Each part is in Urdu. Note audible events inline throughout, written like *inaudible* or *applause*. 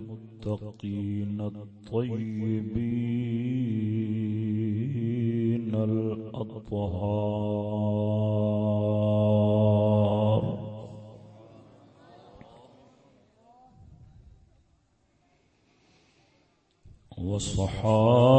المتقين الطيبين الأطهار. وصحابته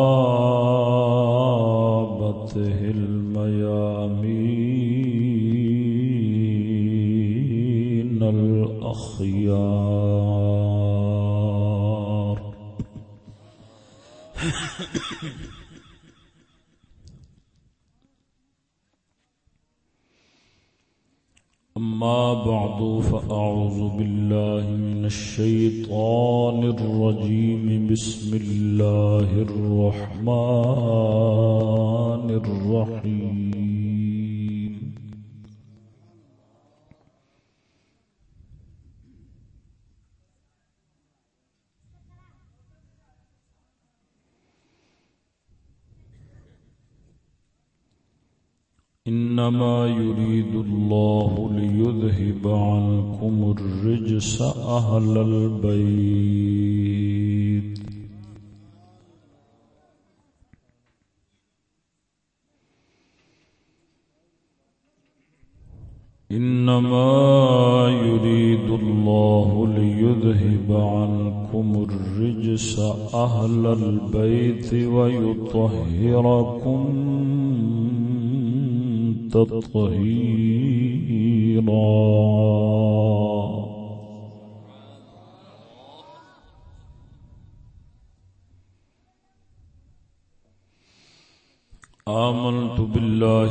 أهل البيت. إنما يريد الله ليذهب عنكم الرجس أهل البيت ويطهركم تطهيرا.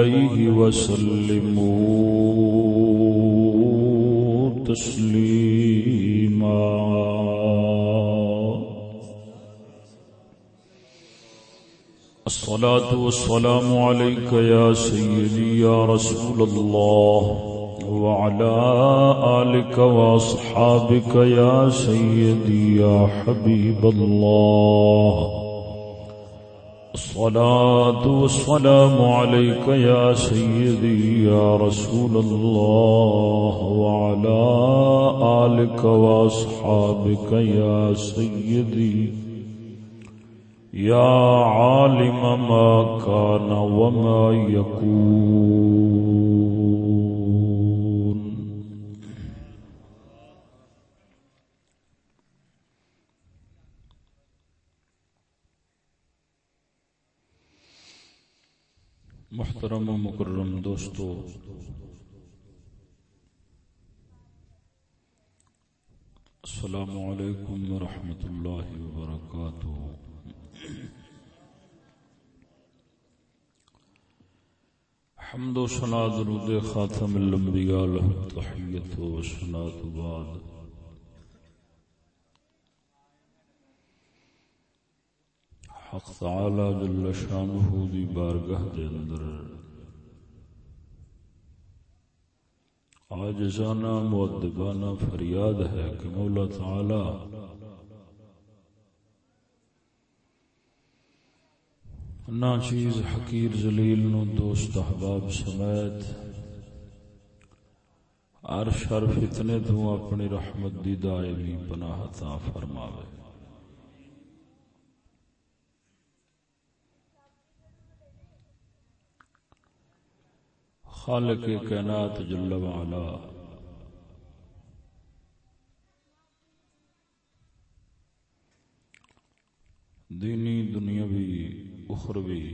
عليه وسلموا تسليما الصلاة والسلام عليك يا سيدي يا رسول الله وعلى آلك وأصحابك يا سيدي يا حبيب الله الصلاة والسلام عليك يا سيدي يا رسول الله وعلى آلك وأصحابك يا سيدي يا عالم ما كان وما يكون محترم و مکرم دوستو، السلام علیکم ورحمۃ اللہ وبرکاتہ۔ حمد و سنا درود خاتم الانبیاء له تحیت و سنات بعد۔ حق تعالی جل شانہ دی بارگاہ دے اندر۔ عاجزانہ، مؤدبانہ فریاد ہے کہ مولا تعالی نا چیز حقیر زلیل نو دوست احباب سمیت عرش ہر فتنے تو اپنی رحمت دی دائمی پناہ عطا فرماوے۔ خالق کائنات جل وعلا۔ دینی، دنیاوی، اخروی۔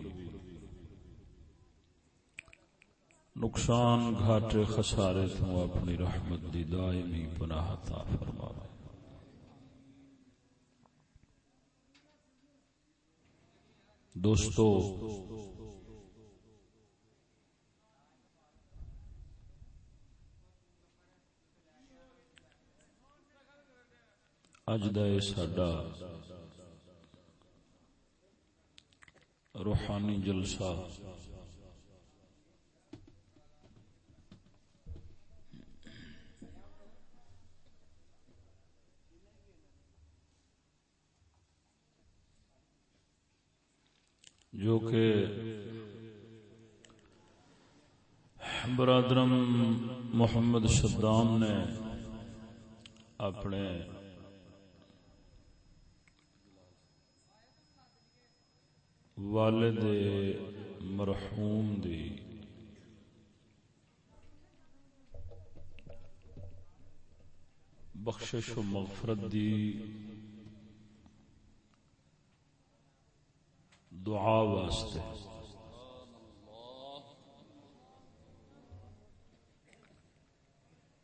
نقصان گھاٹے خسارے تو اپنی رحمت دی دائمی پناہ عطا فرماوے۔ دوستو اج دا یہ ساڈا روحانی جلسہ۔ جو کہ برادرم محمد صدام نے اپنے والد مرحوم دی۔ بخشش و مغفرت دی۔ دعا واسطے۔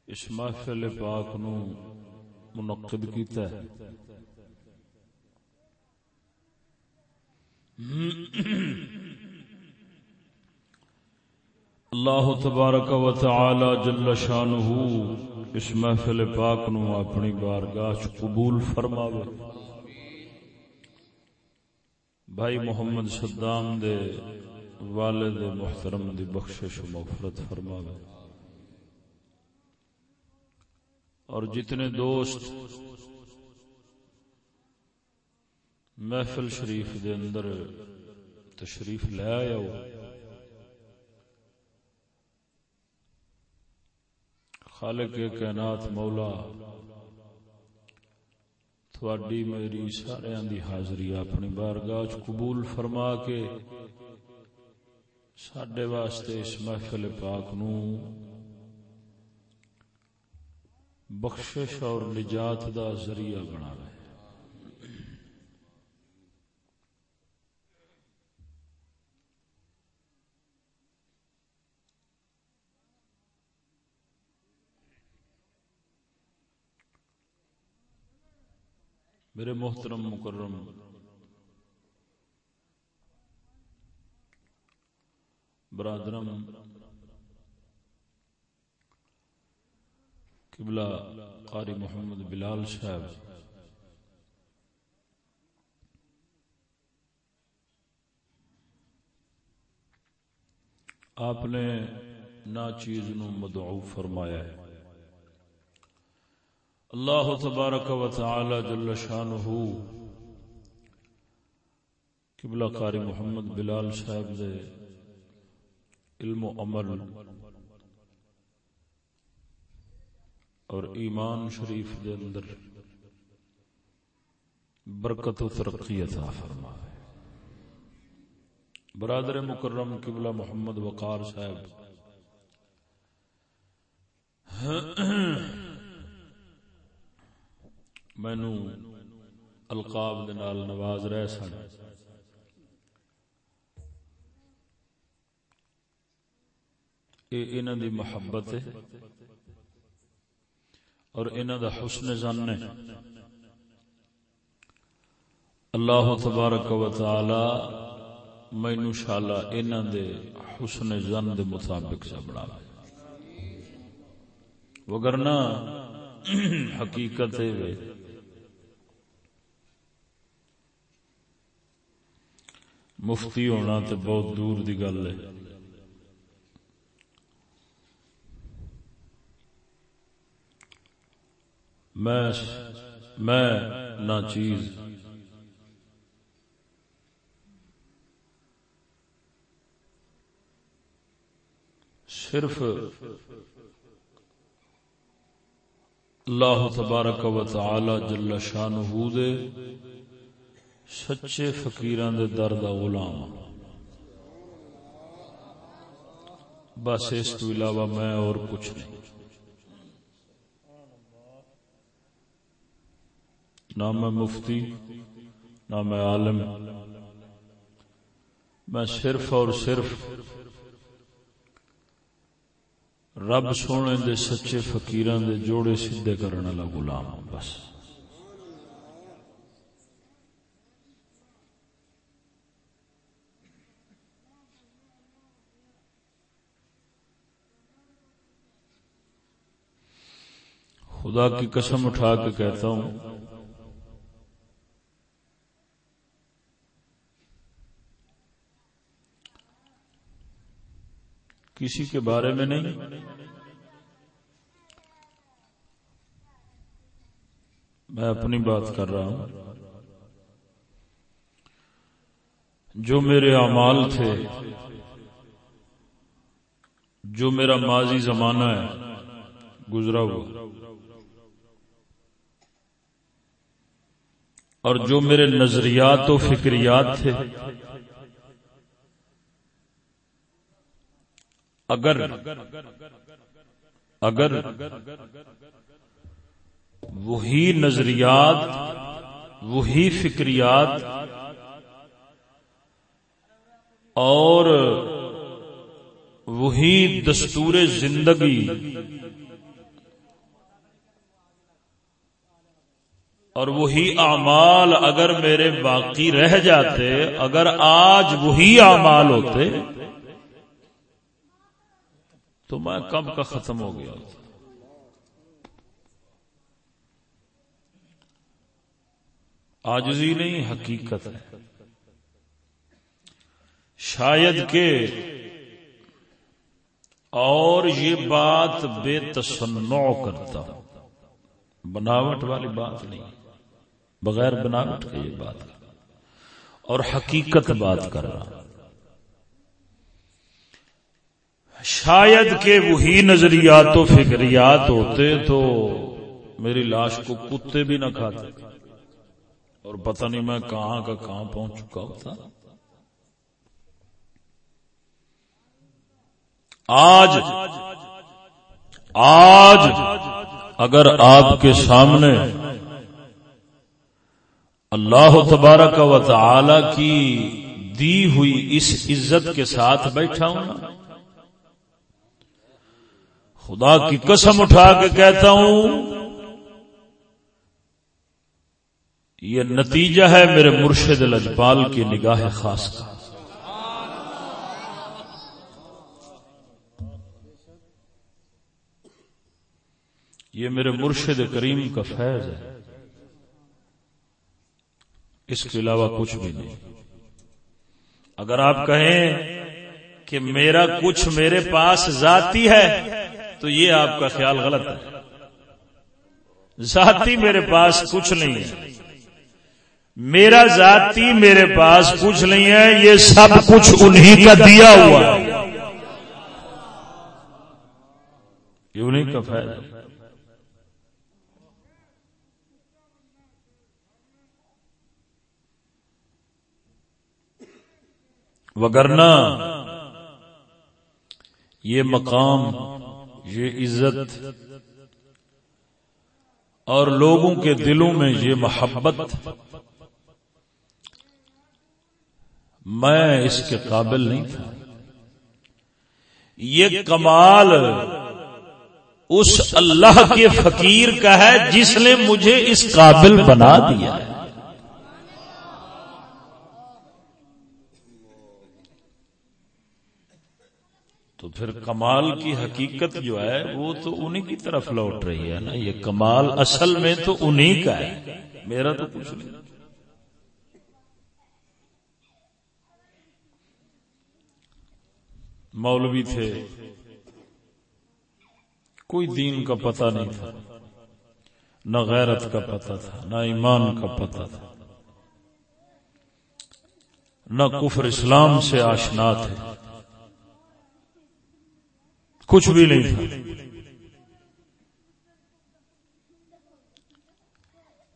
اس محفل پاک نو منعقد کیتا ہے۔ اللہ تبارک و تعالی جل شانہ اس محفل پاک نو اپنی بارگاہ قبول فرماوے۔ بھائی محمد صدام دے والد محترم دی بخشش و مغفرت فرماوے۔ اور جتنے دوست محفل شریف دے اندر تشریف لے آیا ہو خالق کائنات مولا، تھوڑی میری سارے دی حاضری اپنی بارگاہ قبول فرما کے سڈے واسطے اس محفل پاک نو بخشش اور نجات دا ذریعہ بنا رہے میرے محترم مکرم، برادرم، قبلہ قاری محمد بلال صاحب، آپ نے نا چیز نو مدعو فرمایا ہے۔ اللہ تبارک و تعالی جل شانہ قبلہ قاری محمد بلال صاحب دے علم و عمل اور ایمان شریف دے اندر برکت و ترقی عطا فرمائے برادر مکرم قبلہ محمد وقار صاحب مینو القاب نال نواز رہ سن۔ انہوں دی محبت ہے اور انہوں دا حسن زن ہے۔ اللہ تبارک و تعالی مینو شالا انہوں دے حسن زن دے مطابق سے بڑا وگرنا حقیقت ہے مفتی ہونا تو بہت دور دی گل ہے۔ میں نہ چیز صرف اللہ تبارک و تعالی جل شانہ دے سچے فقیران دے در دا غلام۔ بس اس تو علاوہ میں اور کچھ نہیں۔ نہ میں مفتی، نہ میں عالم۔ میں صرف اور صرف رب سونے دے سچے فقیران دے جوڑے سیدھے کرنے والا غلام ہوں، بس۔ خدا کی قسم اٹھا کے کہتا ہوں۔ کسی کے بارے میں نہیں۔ میں اپنی بات کر رہا ہوں۔ جو میرے اعمال تھے، جو میرا ماضی زمانہ ہے، گزرا ہوا۔ اور جو میرے نظریات و فکریات تھے۔ اگر اگر وہی نظریات، وہی فکریات اور وہی دستور زندگی اور وہی اعمال اگر میرے باقی رہ جاتے، اگر آج وہی اعمال ہوتے، تو میں کب کا ختم ہو گیا؟ آجزی نہیں، حقیقت ہے۔ شاید کہ اور یہ بات بے تصنع کرتا ہوں۔ بناوٹ والی بات نہیں۔ بغیر بناوٹ کے یہ بات اور حقیقت بات کر رہا شاید کہ وہی نظریات و فکریات ہوتے تو میری لاش کو کتے بھی نہ کھاتے۔ اور پتہ نہیں میں کہاں کا کہاں پہنچ چکا ہوتا۔ آج آج اگر آپ کے سامنے اللہ تبارک و تعالی کی دی ہوئی اس عزت کے ساتھ بیٹھا ہوں خدا کی قسم اٹھا کے کہتا ہوں، یہ نتیجہ ہے میرے مرشد لجپال کی نگاہ خاص کا۔ یہ میرے مرشد کریم کا فیض ہے۔ اس کے علاوہ کچھ بھی نہیں۔ اگر آپ کہیں کہ میرا کچھ میرے پاس ذاتی ہے تو یہ آپ کا خیال غلط ہے۔ ذاتی میرے پاس کچھ نہیں ہے۔ میرا ذاتی میرے پاس کچھ نہیں ہے یہ سب کچھ انہی کا دیا ہوا یہ انہیں کا فائدہ وگرنا یہ مقام، یہ عزت اور لوگوں کے دلوں میں یہ محبت، میں اس کے قابل نہیں تھا۔ یہ کمال اس اللہ کے فقیر کا ہے جس نے مجھے اس قابل بنا دیا ہے۔ تو پھر کمال کی حقیقت جو ہے وہ تو انہی کی طرف لوٹ رہی ہے نا؟ یہ کمال اصل میں تو انہی کا ہے۔ میرا تو کچھ نہیں۔ مولوی تھے۔ کوئی دین کا پتہ نہیں تھا۔ نہ غیرت کا پتہ تھا، نہ ایمان کا پتہ تھا۔ نہ کفر اسلام سے آشنا تھے۔ کچھ بھی نہیں تھا۔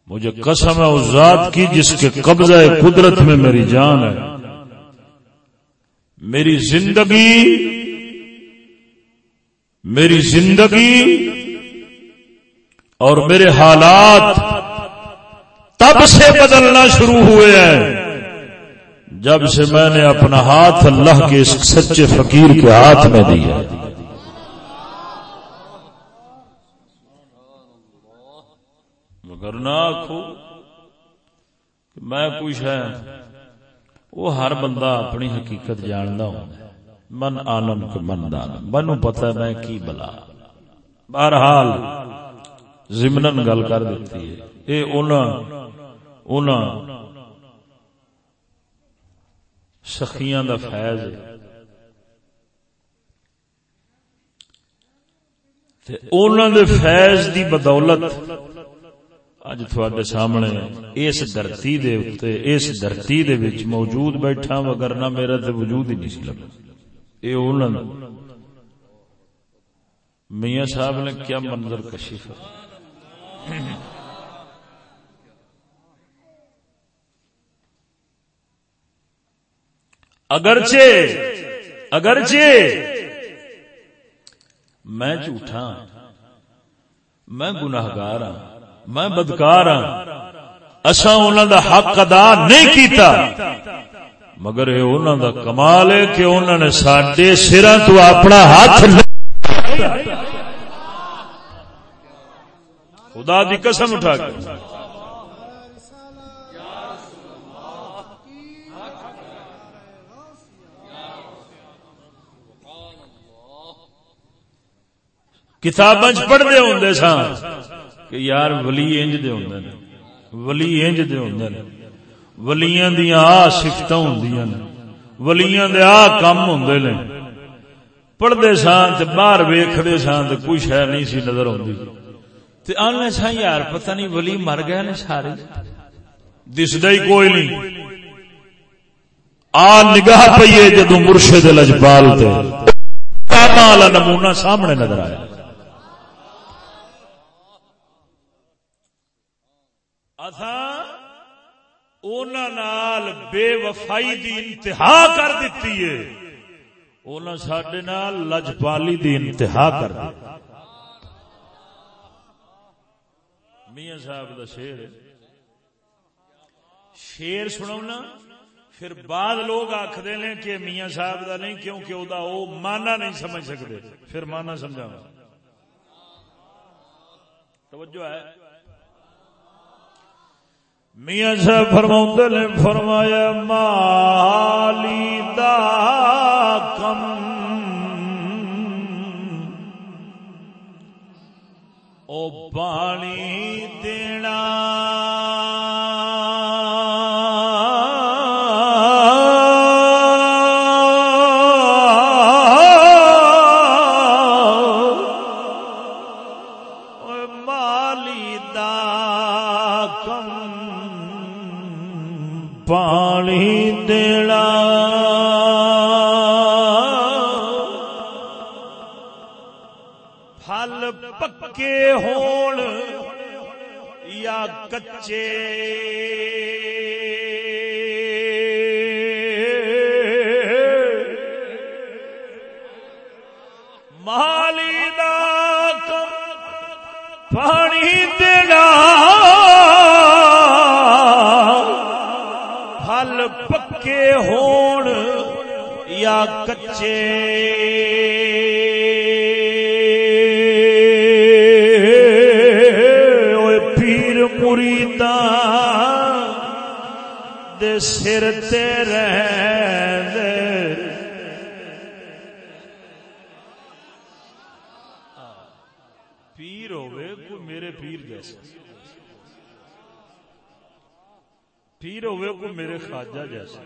مجھے قسم ہے اس ذات کی جس کے قبضہ قدرت میں میری جان ہے۔ میری زندگی میری زندگی اور میرے حالات تب سے بدلنا شروع ہوئے ہیں۔ جب سے میں نے اپنا ہاتھ اللہ کے اس سچے فقیر کے ہاتھ میں دیا۔ نہ آخو میں کچھ ہے، وہ ہر بندہ اپنی حقیقت جاننا ہوں۔ من آنم کے من دان۔ منو پتا میں کی بلا۔ بہرحال زمن گل کر دیتی ہے۔ اے ان سخیاں دا فیض ہے۔ دے فیض دی بدولت اج تھوڑے سامنے اس دھرتی دے اتے اس دھرتی دے وچ موجود بیٹھا وگرنا میرا تے وجود ہی نہیں سی لگا۔ اے انہاں میاں صاحب نے کیا منظر کشی اگرچہ اگرچہ میں جھوٹا ہاں، میں گناہگار ہاں۔ میں بدکار ہاں۔ اصا انہوں دا حق ادا نہیں کیتا۔ مگر یہ انہوں دا کمال ہے کہ انہوں نے سڈے سرا تو اپنا ہاتھ خدا دی قسم اٹھا کے۔ کتاب پڑھتے ہوں سن کہ یار ولی انج دے ہوندے نے، ولی انج دے ہوندے نے۔ ولیاں دیاں آ صفتاں ہوندیاں نے۔ ولیاں دے آ کم ہوندے نے۔ پڑھدے سان تے باہر ویکھدے سان تے کوئی شے نہیں سی نظر ہوندی تے آنے سا یار، پتہ نہیں ولی مر گئے نے سارے۔ دسدا ہی کوئی نہیں۔ آ نگاہ پئیے جدوں مرشد لجپال تے۔ مالا نمونہ سامنے نظر آیا۔ نال بے وفائی دی انتہا کر دیتی ہے۔ سڈے نال لجپالی دی انتہا کر دی میاں صاحب دا شیر شیر سنا پھر بعد لوگ آخر نے کہ میاں صاحب دا نہیں، کیونکہ وہ مانا نہیں سمجھ سکتے پھر مانا سمجھا توجہ ہے۔ میاں صاحب فرما نے فرمایا مالی دا کم۔ او پانی کچے مالی دا پانی دینا۔ پھل پکے ہون یا کچے۔ سر پیر ہوئے کوئی میرے پیر جیسا پیر ہوئے کوئی میرے خواجہ جیسا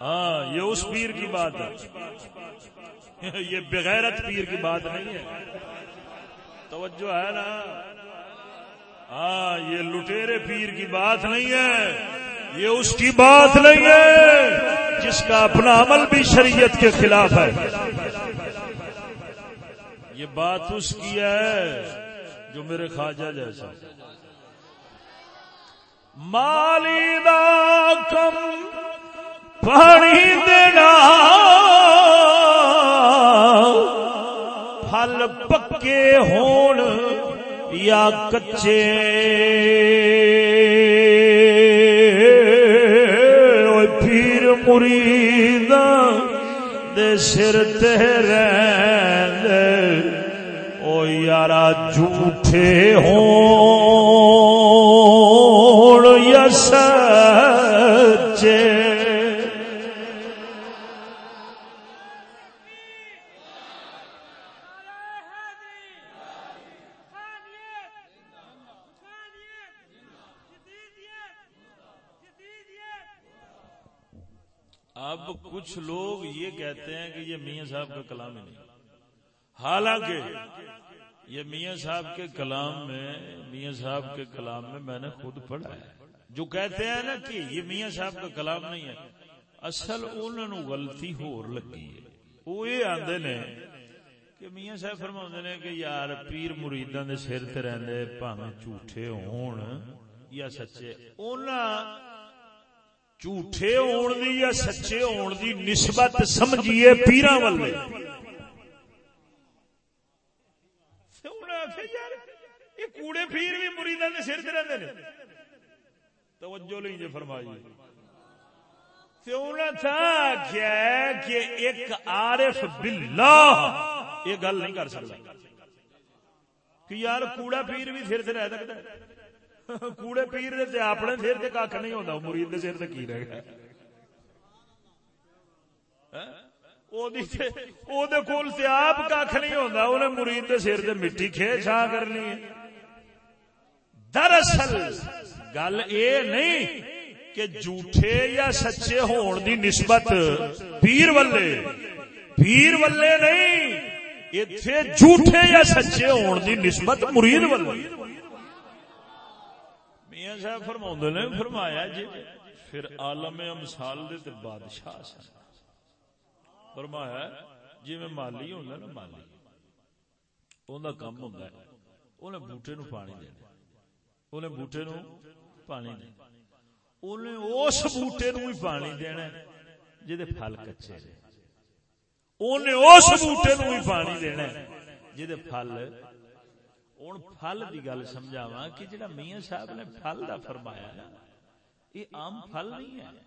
ہاں یہ اس پیر کی بات ہے۔ *laughs* یہ بغیرت پیر کی بات نہیں ہے۔ توجہ ہے نا؟ ہاں یہ لٹیرے پیر کی بات نہیں ہے۔ یہ اس کی بات نہیں ہے جس کا اپنا عمل بھی شریعت کے خلاف ہے۔ یہ بات اس کی ہے جو میرے خواجہ جیسا۔ مالی دا کم پانی دینا۔ پھل پکے ہون یا کچے۔ مرید دے سر تیرے او یارا جھوٹے ہوں۔ کچھ لوگ یہ کہتے ہیں کہ یہ میاں صاحب کا کلام ہی نہیں۔ حالانکہ یہ میاں صاحب کے کلام میں، میاں صاحب کے کلام میں میں نے خود پڑھا ہے۔ جو کہتے ہیں نا کہ یہ میاں صاحب کا کلام نہیں ہے، اصل انہوں غلطی ہور لگی ہے۔ وہ یہ آدھے نے کہ میاں صاحب فرما نے کہ یار پیر مریداں دے سر تے رہندے بھاویں جھوٹے ہون یا سچے۔ انہاں جھوٹے ہون دی یا سچے ہون دی نسبت سمجھیے پیراں والے۔ کوڑے پیر بھی مریداں دے سر تے رہندے نے۔ توجہ نہیں جے فرمائی۔ تھا کیا کہ ایک عارف باللہ یہ گل نہیں کر سکتا۔ کہ یار کوڑا پیر بھی سر سے رہ سکتا ہے۔ کوڑے پیر دے اپنے سر سے کھ نہیں ہوتا مرید دے سر سے کی رہ گیا آپ کھ نہیں ہوتا انہیں مرید دے سر سے مٹی کھے چھا کرنی ہے دراصل گل یہ نہیں کہ جھوٹے یا سچے ہون دی نسبت پیر ولے پیر ولے نہیں اتنے جھوٹے یا سچے ہون دی نسبت مرید ولے میاں صاحب فرما نے، فرمایا جی پھر عالم امسال دے تے بادشاہ سن۔ فرمایا جی میں مالی ہوں نا مالی۔ ان کام ہوں انہیں بوٹے نو پانی دینا انہیں بوٹے نو پانی دینا انہیں اس بوٹے نو ہی پانی دینا جہد پھل کچے انہیں اس بوٹے نو ہی پانی دینا جہد پھل ہوں پھل کی گل سمجھاوا کہ جڑا میاں صاحب نے پھل کا فرمایا نا یہ عام پھل نہیں ہے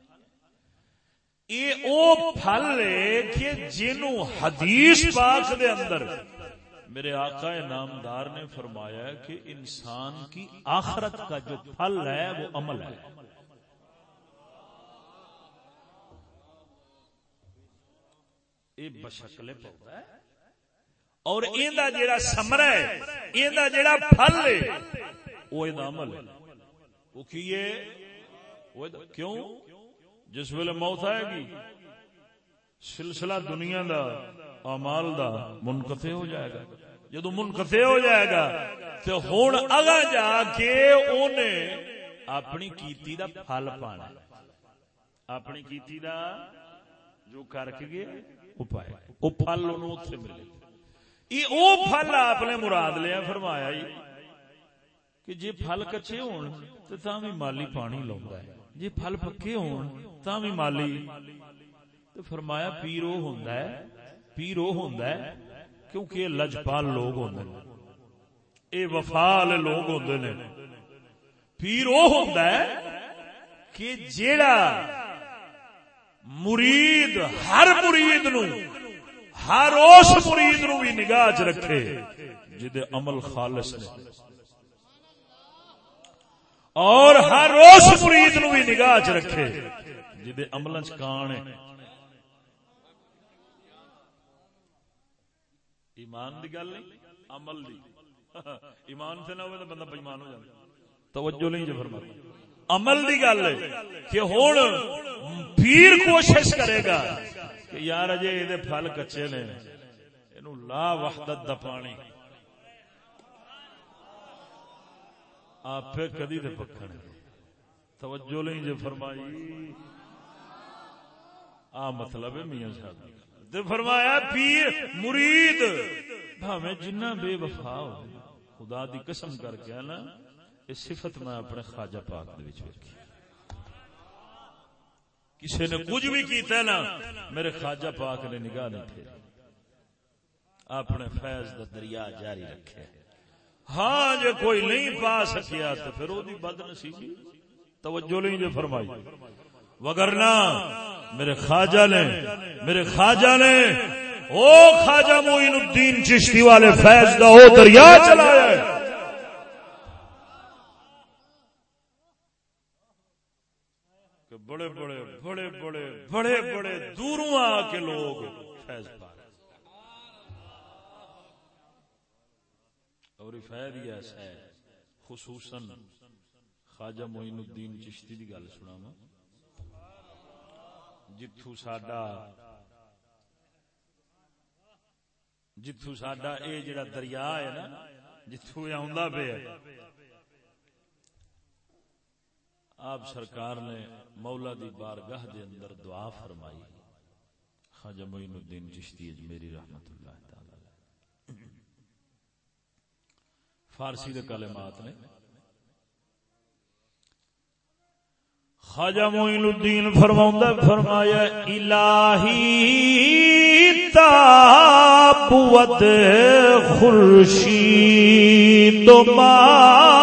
یہ او پھل ہے کہ جنوں حدیث پاک دے اندر میرے آقا نامدار نے فرمایا کہ انسان کی آخرت کا جو پھل ہے وہ عمل ہے بشکلے پودا ہے اور ایندا جیڑا سمرا ہے ایندا جیڑا پھل ہے وہ ایندا عمل ہے۔ کیے کیوں؟ جس ویلے موت آئے گی سلسلہ دنیا دا اعمال دا منقطع ہو جائے گا۔ جدو منقطع ہو جائے گا تو ہوں اگا جا کے انہیں اپنی کیتی دا پھل پانا۔ اپنی کیتی دا جو کر کے گئے وہ پائے وہ پھل انہوں ملے۔ یہ او پھل آپ نے مراد لیا فرمایا ہی کہ جی پھل کچے ہون تو تا بھی مالی پانی لوندا ہے جی پھل پکے ہون تا بھی مالی تو فرمایا پیرو ہوندا ہے پیرو ہوندا ہے کیونکہ یہ لجپال لوگ ہوندے نے اے وفال لوگ ہوندے نے پیر وہ ہوندا ہے کہ جیڑا مرید ہر مرید نو ہر اس مرید نو بھی نگاہ چ رکھے جدے عمل خالص نے۔ اور ہر اس مرید نو بھی نگاہ چ رکھے جدے عمل چ کان ہے۔ ایمان دی گل نہیں، عمل دی۔ ایمان سے نہ ہوئے تو بندہ بےمان ہو جائے توجہ نہیں جو فرما عمل دی گل ہے کہ ہوں پیر کوشش کرے گا۔ کہ یار اجے یہ پھل کچے نے۔ یہ لا وحدت دا پانی۔ آپ کدی دے پکھنے۔ توجہ نہیں جو فرمائی۔ آ مطلب ہے میاں صاحب۔ تے فرمایا، پیر، مرید۔ بھاویں جنہ بے وفا ہو خدا دی قسم کر کے نا یہ صفت میں اپنے خواجہ پاک دے وچ ویکھی۔ کسی نے کچھ بھی کیتا ہے نا، میرے خواجہ پاک نے نگاہ نہیں پھیری۔ اپنے فیض دا دریا جاری رکھے۔ ہاں جے کوئی نہیں پا سکیا تو پھر وہ بد نصیبی توجہ نہیں جو فرمائی۔ وگرنا میرے خواجہ نے، میرے خواجہ نے، او خواجہ معین الدین چشتی والے فیض دا او دریا چلایا ہے کہ بڑے بڑے بڑے بڑے بڑے بڑے دوروں آ کے لوگ فیض پا رہے اور فیض ہی ایسا ہے، خصوصاً خواجہ معین الدین چشتی دی گل سنا جتھو ساڈا جتھو ساڈا اے جڑا دریا ہے نا جتھو یہ آندا پیا آپ سرکار نے مولا دی بارگاہ دے اندر دعا فرمائی۔ خواجہ معین الدین چشتی اجمیری رحمت اللہ تعالی فارسی دے کلمات نے۔ خواجہ معین الدین فرماوندا فرمایا، الہی تابوت خورشید ماہی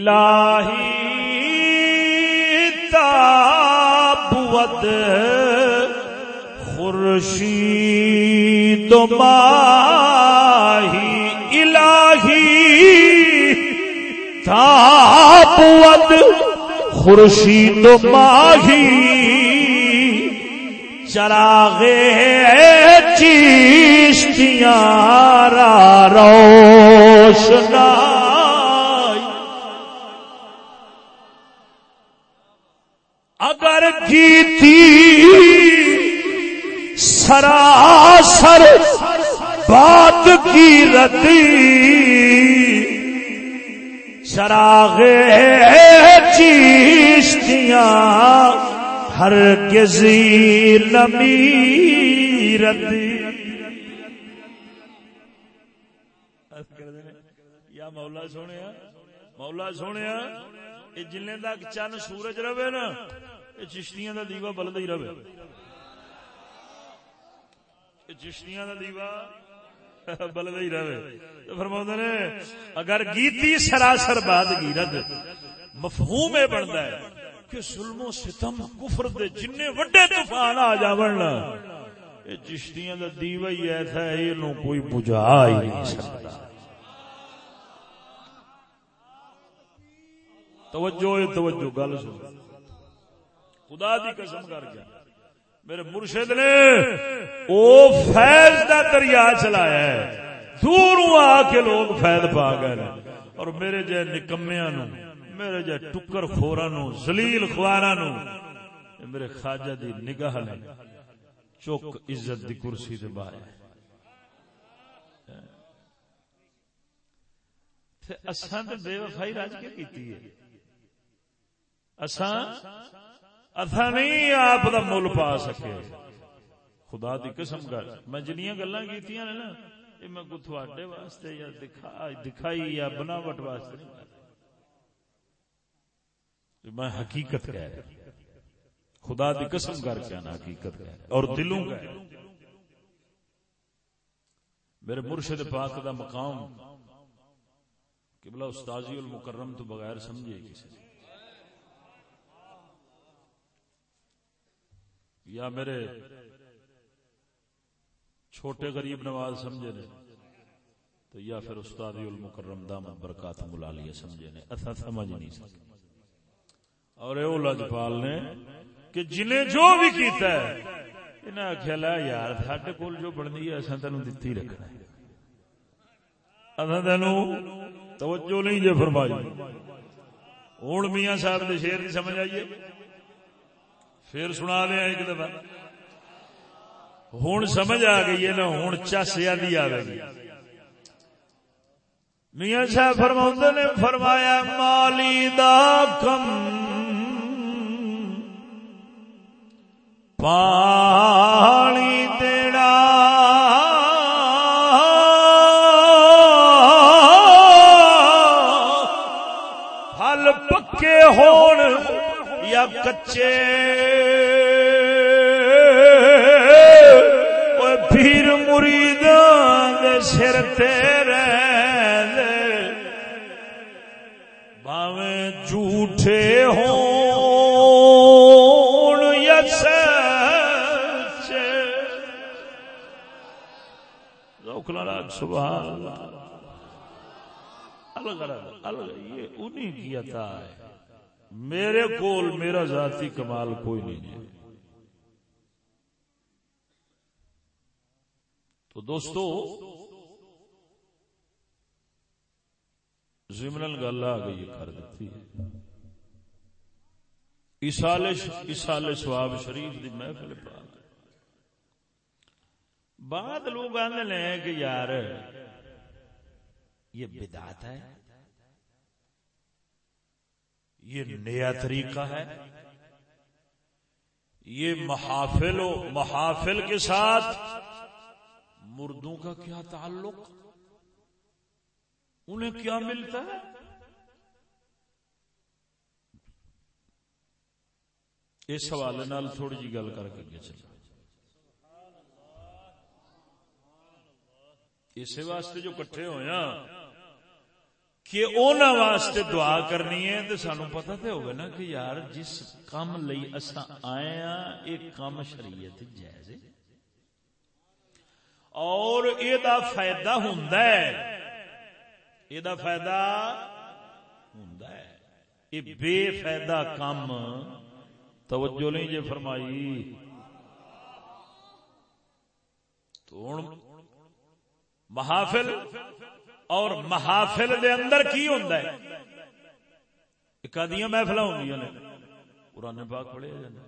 الہی تابوت خورشید ماہی الہی تابوت خورشید ماہی چراغ چیشتیاں را روشنا اگر کیتی سراسر بات کی رتی چراغ چیشتیاں ہر کسی نمی رتی یا مولا سونے مولا سونے جن تک چند سورج رہے نا یہ چشتیاں دا دیوا بلد ہی رہے۔ چشتیاں دا دیوا *laughs* بلد ہی رہے۔ فرما نے، اگر گیتی سراسر باد گیرد، مفہوم یہ بنتا ہے کہ ظلم و ستم، کفر دے جن وڈے طوفان آ جاون۔ یہ چشتیاں دا دیوا ہی ایسا ہے، یہ کوئی بجھا ہی نہیں سکتا۔ توجہ توجہ، گل سن خدا دی قسم کر کے۔ میرے مرشد نے او فیض دا دریا چلایا ہے۔ دور آ کے لوگ فیض پا گئے اور میرے جے نکمیا نو میرے جے ٹکر خورا نو زلیل خوارا نو میرے خواجہ دی نگاہ نے چوک عزت دی کرسی دے باہر۔ اساں تے بے وفائی راج کے کیتی ہے؟ اساں اتھا نہیں آپ دا مل پا سکے۔ خدا دی قسم کر، میں جنیاں گلاں کیتیاں نے نا، یہ میں کو تھوڑے واسطے یا دکھا، دکھائی یا بناوٹ واسطے نہیں میں حقیقت کہہ رہا خدا دی قسم کر کے نا حقیقت کہہ رہا اور دلوں کا میرے مرشد پاک دا مقام، قبلہ استاذی المکرم تو بغیر سمجھے کسی نے۔ یا میرے چھوٹے غریب نواز سمجھے نے، تو یا پھر استاد المکرم دام برکات ملا لیا سمجھے نے۔ اتھا سمجھ نہیں سکتے اور اے اولا لجپال نے کہ جنہیں جو بھی کیتا ہے انہیں آخیا لا یار، ساڈے کول جو بننی ہے اصل تینوں دتی رکھنا ہے۔ اصل تینوں توجہ نہیں جے فرمائی۔ ہوں میاں صاحب نے شیر کی سمجھ آئیے۔ پھر سنا دیا ایک دفعہ۔ ہوں سمجھ آ گئی ہے نا ہوں چس یادی آئے گی۔ میاں صاحب فرما نے، فرمایا، مالی دا کم۔ پانی دینا پھل پکے ہون یا کچے۔ سبحان اللہ۔ الگ الگ یہ انہیں کی عطا ہے۔ میرے کول میرا ذاتی کمال کوئی نہیں ہے۔ تو دوستو زمنل گل آ گئی کر دیتی ہے۔ اسال سواب شریف دی محفل پاک۔ بعد لوگ آنے لیں کہ یار، یہ بدعت ہے؟ یہ نیا طریقہ ہے؟ یہ محافل و محافل کے ساتھ مردوں کا کیا تعلق؟ انہیں کیا ملتا ہے؟ اس حوالے تھوڑی جی گل کر کے چلا اسی واسطے جو کٹھے ہویا کہ اونا واسطے دعا کرنی ہے تو سانو پتہ تے ہوگا نا کہ یار جس کام لئی اسا آئے ہیں ایک کام شریعت جائز ہے۔ اور اے دا فائدہ ہوندا ہے اے دا فائدہ ہوندا ہے۔ اے بے فائدہ کام توجہ نہیں جے فرمائی۔ تو محافل اور محافل دے اندر کی ہوتا ہے؟ ایک آدیا محفل ہوں نے۔ قرآن پاک پڑھیا جانا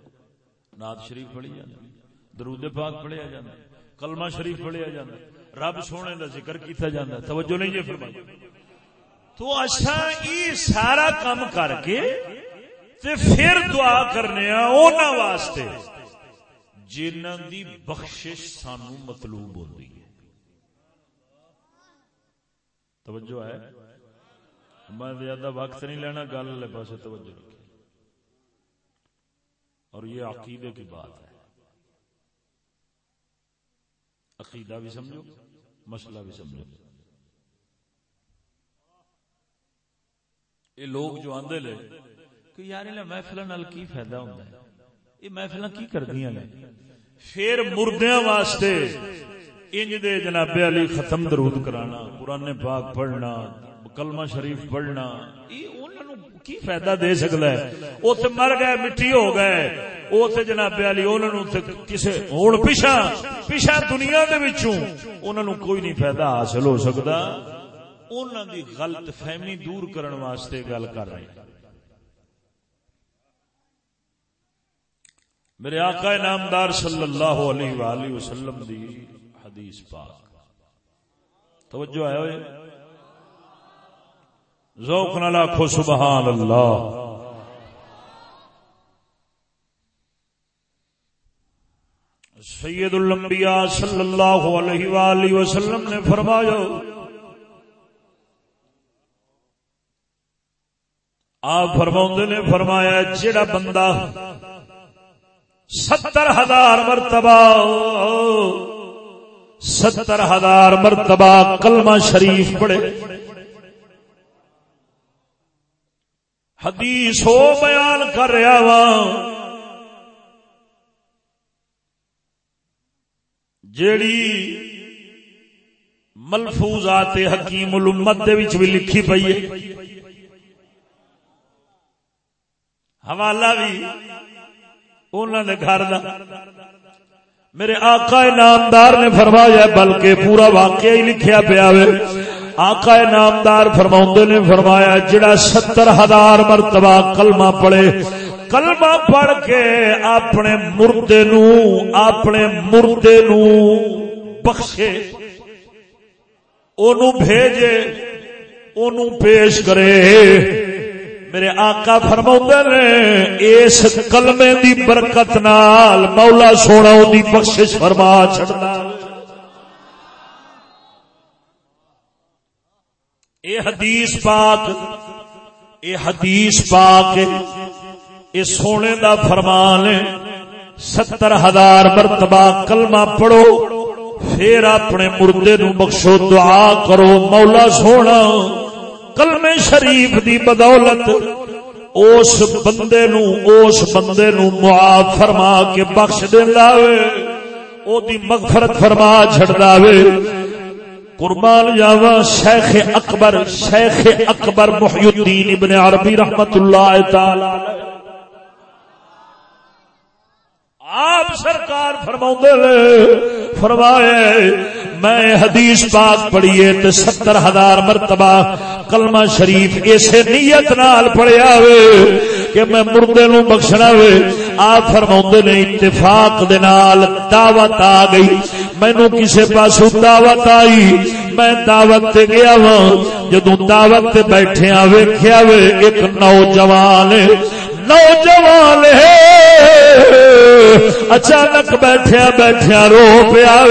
ناد شریف پڑھی جانا درود پاک پڑھیا جانا کلمہ شریف پڑھیا جانا رب سونے کا ذکر کیتا جانا توجہ نہیں جی فرمائی۔ تو اچھا یہ سارا کام کر کے تے پھر دعا کرنے واسطے۔ جنہ دی بخشش سانو مطلوب ہوتی ہے توجہ ہے۔ میں زیادہ وقت نہیں لینا، گل والے پاس توجہ رکھی اور یہ عقیدے کی بات ہے۔ عقیدہ بھی سمجھو، مسئلہ بھی سمجھو۔ یہ لوگ جو آندے لے کہ یار محفل نال کی فائدہ ہوتا ہے؟ یہ محفل کی کردیا نے؟ پھر مردیاں واسطے انج دے جناب علی ختم درود کرانا، قرآن پاک پڑھنا، کلمہ شریف پڑھنا یہ کی فائدہ دے سکتا ہے؟ وہ تو مر گئے، مٹی ہو گئے وہ تو جناب علی کسی ہوں پیچھا پیچھا دنیا دے وچوں انہوں نے کوئی نہیں فائدہ حاصل ہو سکتا انہوں دی غلط فہمی دور کرن واسطے گل کر رہے میرے آقا نامدار صلی اللہ علیہ وآلہ وسلم دی حدیث پاک۔ توجہ ہے ہوئے ذوق نہ لاکھو، سبحان اللہ۔ سید الانبیاء صلی اللہ علیہ وآلہ وسلم نے فرمایا، آپ فرماؤں نے فرمایا جڑا بندہ ستر ہزار مرتبہ ستر ہزار مرتبہ کلمہ شریف پڑے حدیث ہو بیان کر رہا وا جیڑی ملفوظات حکیم الامت دے وچ بھی لکھی پئی ہے۔ حوالہ بھی انہوں نے گھر دا۔ میرے آقا نامدار نے فرمایا بلکہ پورا واقعہ ہی لکھیا پیا آقا نامدار فرما نے فرمایا، جڑا ستر ہزار مرتبہ کلمہ پڑے کلمہ پڑھ کے اپنے مردے نو، اپنے مردے نو بخشے اونو بھیجے اونو پیش کرے۔ میرے آقا فرما نے، اس کلمے دی برکت نال مولا سونا دی بخشش فرما چڑھنا اے حدیث پاک، اے حدیث پاک، اے سونے دا فرمان ستر ہزار مرتبہ کلمہ پڑھو، پھر اپنے مردے نو بخشو، دعا کرو، مولا سونا۔ کلمے شریف دی بدولت اس بندے نو، اس بندے نو معاف فرما کے بخش دینا او دی مغفرت فرما چھڑ داوے قربان جاوا شیخ اکبر شیخ اکبر محی الدین ابن عربی رحمت اللہ تعالی آپ سرکار فرما فرمایا میں حدیث پاک پڑھیے تے ستر ہزار مرتبہ کلمہ شریف اسے نیت نال پڑھیا وے کہ میں مردے نو بخشنا وے آپ فرما نے، اتفاق دے نال دعوت آ گئی۔ مینو کسے پاسو دعوت آئی۔ میں دعوت تے گیا وا جدوں دعوت تے بیٹھے ہاں، ویکھیا وے ایک نوجوان نوجوان ہے۔ اچانک بیٹھیا بیٹھیا رو پیا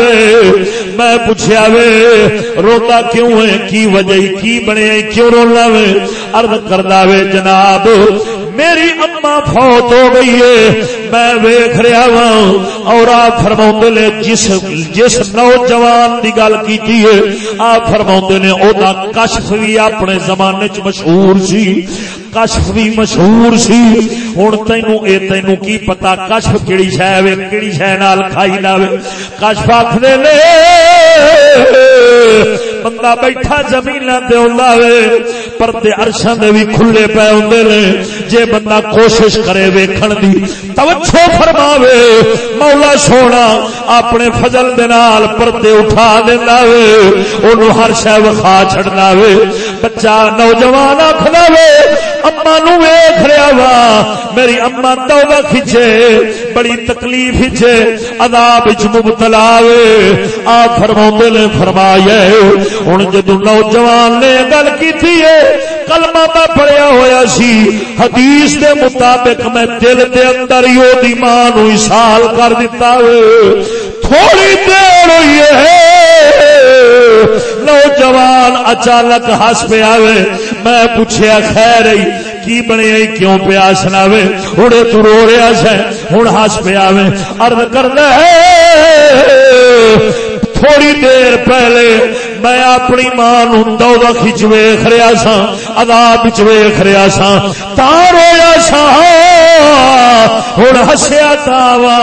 میں پوچھیا وے، روتا کیوں ہے؟ کی وجہ کی بنے کیوں رونا وے؟ ارد کردا وے جناب میری اما فوت ہو گئی ہے۔ میں ویخ رہا وا اور آپ فرما نے جس جس نوجوان کی گل کی آپ فرما نے او دا کشف بھی اپنے زمانے چ مشہور سی۔ کشف بھی مشہور سی۔ ہوں تینو اے تینو کی پتا کشف کیڑی شہ وے، کیڑی شہ نال کھائی لاوے کشف آخر لے بندہ بیٹھا زمین وے، پردے ارشاں دے بھی کھلے پے ہوندے نے۔ جے بندہ کوشش کرے ویکھن دی، توجہ فرماوے۔ مولا سونا اپنے فضل دے نال پردے اٹھا دیندا وے، اونوں ہر شے وکھا چھڑنا وے۔ بچہ نوجوان آکھدا وے اما نو ویکھ رہا وا۔ میری اما توبہ کھچے، بڑی تکلیف وچ عذاب وچ مبتلا وے۔ آ فرماوندے نے فرمایا ہن جدوں نوجوان نے گل کیتی ہے، کلمہ میں پڑھیا ہویا سی، حدیث دے مطابق میں دل دے اندر ہی او دی ماں نو اسال کر دیتا وے۔ تھوڑی دیر ہوئی ہے نوجوان اچانک ہس پہ آوے۔ میں پوچھیا، خیر ہی کی بنے کیوں پیا سناوے ہوں تو رو رہا سا۔ ہوں ہس پہ آوے۔ ارد کرنا تھوڑی دیر پہلے میں اپنی ماں نو دودھ کھچ ویخ رہا سا ادا بچ ویخ رہا سا تا رویا سا ہوں ہسیا تاوا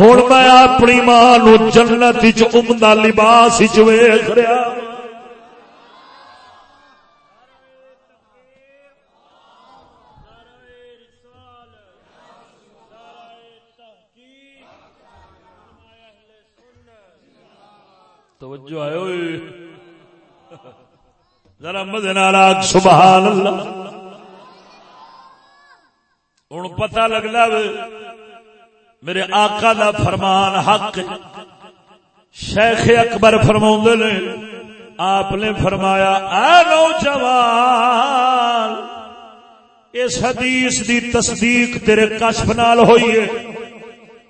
ہوں میں اپنی ماں نو جنت چمدہ لباس ویخ رہا ہاں۔ توجہ آئے ہوئے۔ ذرا مدے ناراض سبحان اللہ۔ ہوں پتہ لگتا میرے آقا دا فرمان حق۔ شیخ اکبر فرما نے، آپ نے فرمایا، اے نوجوان، اس حدیث دی تصدیق تیرے کشف نال ہوئی ہے،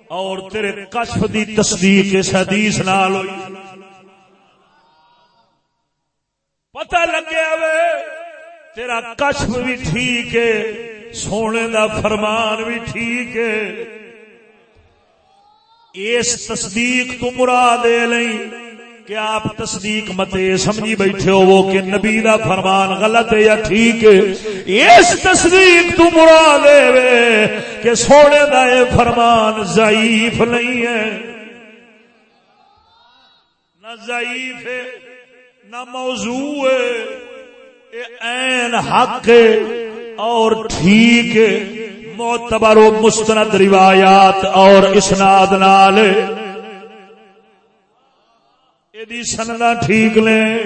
اور تیرے کشف دی تصدیق اس حدیث نال ہوئی۔ پتا لگیا وے، تیرا کشف بھی ٹھیک ہے۔ سونے دا فرمان بھی ٹھیک ہے۔ اس تصدیق تو مراد نہیں کہ آپ تصدیق متے سمجھی بیٹھے ہو وہ کہ نبی دا فرمان غلط ہے یا ٹھیک ہے۔ اس تصدیق تو مراد ہے کہ سونے دا یہ فرمان ضعیف نہیں ہے۔ نہ ضعیف ہے، نہ موضوع این حق اور ٹھیک معتبر و مستند روایات اور اسناد نال۔ یہ سننا ٹھیک نے۔